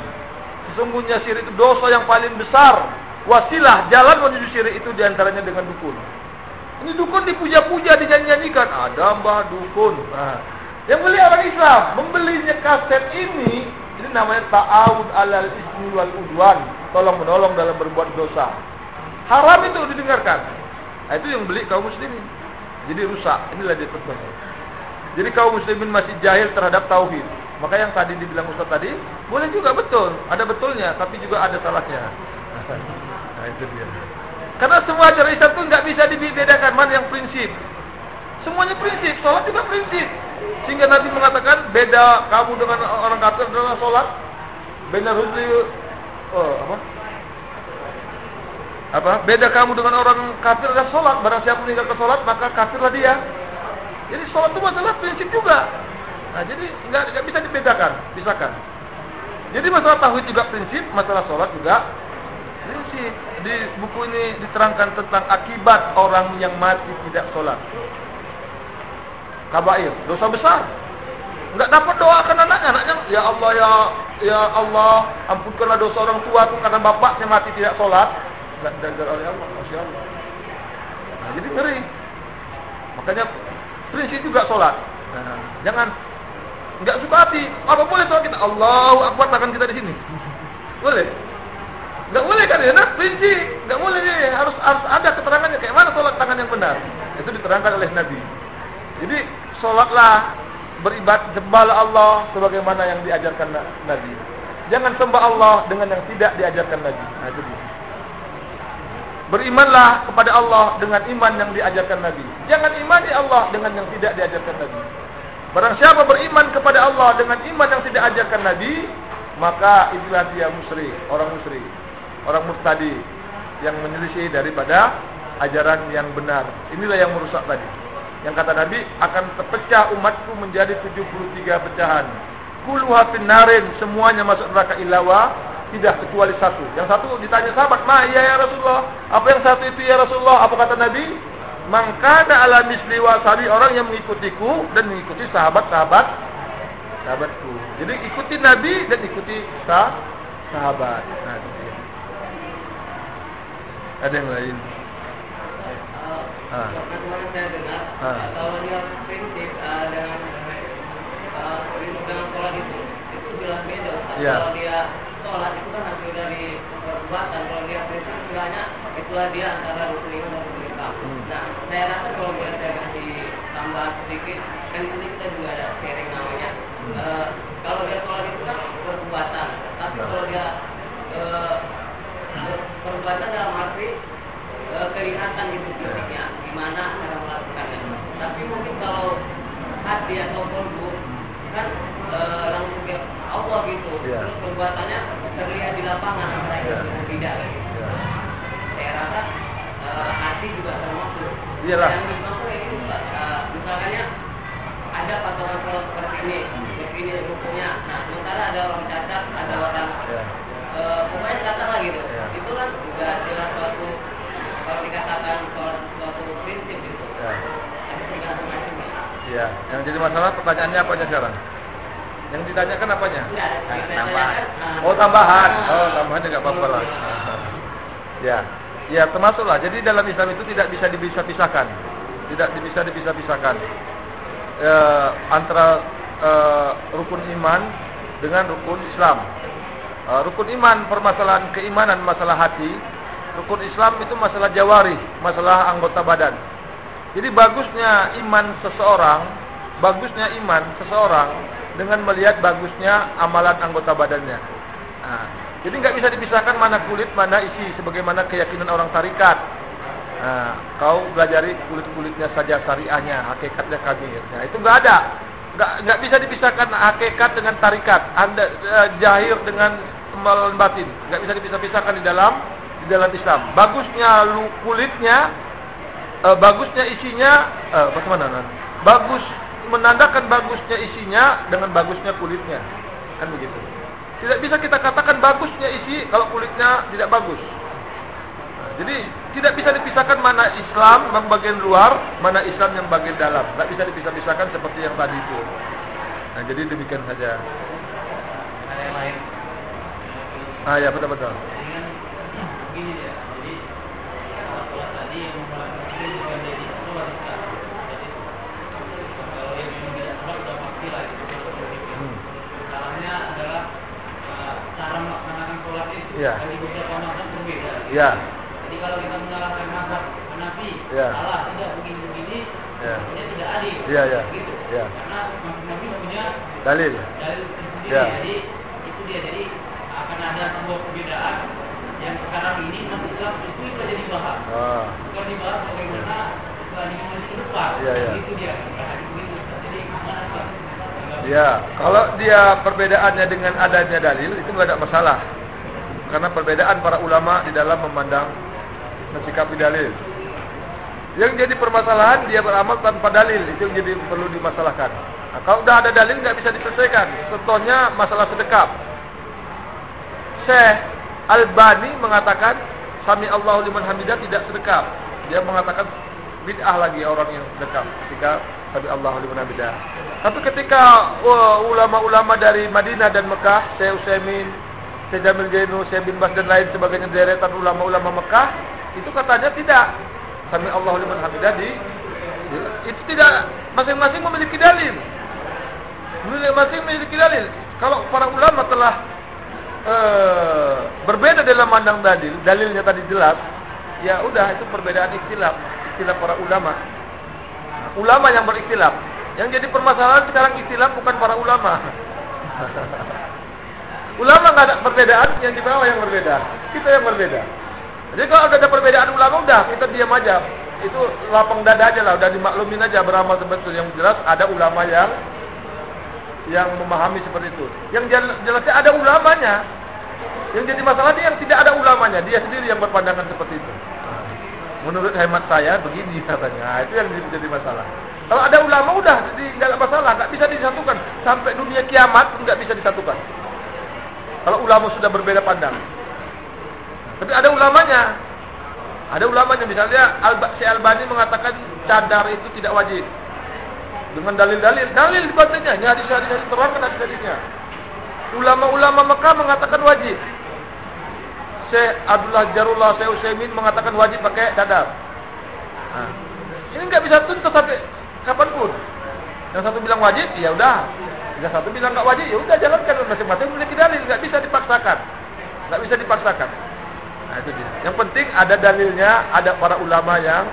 Sesungguhnya syirik itu dosa yang paling besar. Wasilah jalan menuju syirik itu diantaranya dengan dukun. Ini dukun dipuja-puja, dinyanyikan. Ada mbah dukun. Nah, yang beli orang Islam, membelinya kaset ini, ini namanya ta'awud alal ismi wal udwan. Tolong menolong dalam berbuat dosa. Haram itu didengarkan. Nah, itu yang beli kaum muslimin. Jadi rusak. Inilah dia pertanyaan. Jadi kaum muslimin masih jahil terhadap tauhid. Maka yang tadi dibilang Ustaz tadi, boleh juga betul. Ada betulnya, tapi juga ada salahnya. Nah, itu dia. Karena semua ajaran Islam itu nggak bisa dibedakan mana yang prinsip. Semuanya prinsip, sholat juga prinsip. Sehingga Nabi mengatakan beda kamu dengan orang kafir adalah sholat. Benar husli, oh apa? Apa? Beda kamu dengan orang kafir adalah sholat barang siapa meninggalkan sholat maka kafirlah dia. Jadi sholat itu masalah prinsip juga. Nah jadi nggak nggak bisa dibedakan. Pisahkan jadi masalah tauhid juga prinsip masalah sholat juga Prinsip. Di buku ini diterangkan tentang akibat orang yang mati tidak sholat. Kabair, dosa besar. Enggak dapat doakan anaknya, anaknya ya Allah ya ya Allah ampunkanlah dosa orang tua tu karena bapaknya mati tidak sholat. Dengar oleh Allah, masya Allah. Nah, jadi ngeri. Makanya prinsip juga sholat. Nah, jangan enggak suka hati. Apa boleh sholat kita? Allahu Akbar tangan kita di sini. Boleh? Enggak boleh kan ya? Nah, prinsip enggak boleh nih. Harus harus ada keterangannya kayak mana sholat tangan yang benar. Itu diterangkan oleh Nabi. Jadi sholatlah beribadah sembahlah Allah sebagaimana yang diajarkan Nabi. Jangan sembah Allah dengan yang tidak diajarkan Nabi. Nah, itu dia. Berimanlah kepada Allah dengan iman yang diajarkan Nabi. Jangan imani Allah dengan yang tidak diajarkan Nabi. Barang siapa beriman kepada Allah dengan iman yang tidak diajarkan Nabi, maka itulah dia musyrik, orang musyrik, orang murtadi yang menyelisih daripada ajaran yang benar. Inilah yang merusak tadi. Yang kata Nabi akan terpecah umatku menjadi 73 pecahan. Kulluha narin semuanya masuk neraka ilawa tidak kecuali satu. Yang satu ditanya sahabat, "Ma iya ya Rasulullah?" Apa yang satu itu ya Rasulullah? Apa kata Nabi? Mangkana ala misli wasabi orang yang mengikutiku dan mengikuti sahabat-sahabat sahabatku. Jadi ikuti Nabi dan ikuti sah sahabat. Nah, ada yang lain? Dengar, ha. kalau dia prinsip dengan uh, dengan sholat itu, itu bilang beda. Ya. Kalau dia sholat itu kan hasil dari perbuatan kalau dia prinsip istilahnya itulah dia antara rukun iman dan rukun Islam. Hmm. Nah, saya rasa kalau boleh saya kasih tambah sedikit, kan ini kita juga ada sharing namanya. Hmm. Uh, kalau dia sholat itu kan perbuatan, tapi ya. kalau dia uh, perbuatan dalam arti uh, kelihatan gitu fisiknya, gimana cara melakukannya. Tapi mungkin kalau hati atau kolbu kan uh, langsung ke Allah gitu. Yeah. Terus perbuatannya terlihat di lapangan mereka yeah. itu tidak gitu. Yeah. Saya rasa uh, hati juga termasuk. Iyalah. Yang dimaksud ini uh, misalnya ada patokan sholat seperti ini, seperti ini rukunya. Nah, sementara ada orang cacat, ada orang yeah. uh, pokoknya cacat lah gitu. Yeah. Itu kan juga jelas suatu kalau dikatakan suatu prinsip gitu. Yeah. Ya, yang jadi masalah pertanyaannya apa aja sekarang? Yang ditanyakan apanya? Tambahan. Oh tambahan. Oh tambahan juga apa-apa lah. Ya, ya termasuklah. Jadi dalam Islam itu tidak bisa dipisah-pisahkan, tidak bisa dipisah-pisahkan e, antara e, rukun iman dengan rukun Islam. E, rukun iman permasalahan keimanan, masalah hati. Rukun Islam itu masalah jawari, masalah anggota badan. Jadi bagusnya iman seseorang, bagusnya iman seseorang dengan melihat bagusnya amalan anggota badannya. Nah, jadi nggak bisa dipisahkan mana kulit, mana isi, sebagaimana keyakinan orang tarikat. Nah, kau belajari kulit-kulitnya saja syariahnya, hakikatnya kami. Nah, itu nggak ada, nggak nggak bisa dipisahkan hakikat dengan tarikat, anda uh, jahir dengan amalan batin, nggak bisa dipisah-pisahkan di dalam di dalam Islam. Bagusnya lu kulitnya uh, bagusnya isinya uh, bagaimana nan? Bagus menandakan bagusnya isinya dengan bagusnya kulitnya. Kan begitu. Tidak bisa kita katakan bagusnya isi kalau kulitnya tidak bagus. Nah, jadi tidak bisa dipisahkan mana Islam yang bagian luar, mana Islam yang bagian dalam. Tidak bisa dipisah-pisahkan seperti yang tadi itu. Nah, jadi demikian saja. Ada yang lain? Ah ya betul-betul. Begini ya. Jadi kalau tadi yang Ya. Beberapa mazhab berbeda. Ya. Jadi kalau kita menyalahkan mazhab Hanafi, ya. salah tidak begini-begini, ya. tidak adil. Iya, iya. Gitu. Ya. Karena Hanafi punya dalil. Dalil sendiri. Ya. Jadi itu dia. Jadi akan ada sebuah perbedaan yang sekarang ini masih Islam itu itu jadi bahas. Ah. Bukan dibahas bagaimana setelah ini ke depan. Iya, iya. Itu dia. Jadi? Ya, kalau dia perbedaannya dengan adanya dalil itu enggak ada masalah karena perbedaan para ulama di dalam memandang mensikapi dalil. Yang jadi permasalahan dia beramal tanpa dalil itu yang jadi perlu dimasalahkan. Nah, kalau sudah ada dalil nggak bisa diselesaikan. Contohnya masalah sedekap. Syekh Al-Bani mengatakan Sami Allahu liman hamidah tidak sedekap. Dia mengatakan bid'ah lagi orang yang sedekap ketika Sami Allahu liman hamidah. Tapi ketika uh, ulama-ulama dari Madinah dan Mekah, Syekh Utsaimin, Syekh Jamil Jainu, Syekh bin Bas dan lain sebagainya deretan ulama-ulama Mekah, itu katanya tidak. Sami Allahu liman hamidah di itu tidak masing-masing memiliki dalil. Masing-masing memiliki dalil. Kalau para ulama telah uh, berbeda dalam mandang dalil, dalilnya tadi jelas, ya udah itu perbedaan ikhtilaf, ikhtilaf para ulama. Ulama yang berikhtilaf. Yang jadi permasalahan sekarang ikhtilaf bukan para ulama. ulama nggak ada perbedaan, yang di bawah yang berbeda. Kita yang berbeda. Jadi kalau ada perbedaan ulama udah kita diam aja. Itu lapang dada aja lah, udah dimaklumin aja beramal sebetul yang jelas ada ulama yang yang memahami seperti itu. Yang jelasnya ada ulamanya. Yang jadi masalah dia yang tidak ada ulamanya, dia sendiri yang berpandangan seperti itu. Menurut hemat saya begini katanya. Itu yang jadi masalah. Kalau ada ulama udah jadi enggak masalah, enggak bisa disatukan sampai dunia kiamat enggak bisa disatukan. Kalau ulama sudah berbeda pandang. Tapi ada ulamanya. Ada ulamanya misalnya Al-Baqi Al-Bani mengatakan cadar itu tidak wajib dengan dalil-dalil, dalil di batinnya, hadis-hadis terangkan hadis-hadisnya. Ulama-ulama Mekah mengatakan wajib. Syekh Abdullah Jarullah Syekh Utsaimin mengatakan wajib pakai cadar. Nah, ini enggak bisa tuntut sampai kapanpun. Yang satu bilang wajib, ya udah. Yang satu bilang enggak wajib, ya udah jalankan masing-masing memiliki dalil, enggak bisa dipaksakan. Enggak bisa dipaksakan. Nah, itu dia. Yang penting ada dalilnya, ada para ulama yang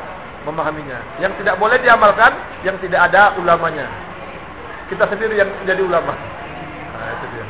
memahaminya. Yang tidak boleh diamalkan, yang tidak ada ulamanya. Kita sendiri yang menjadi ulama. Nah, itu dia.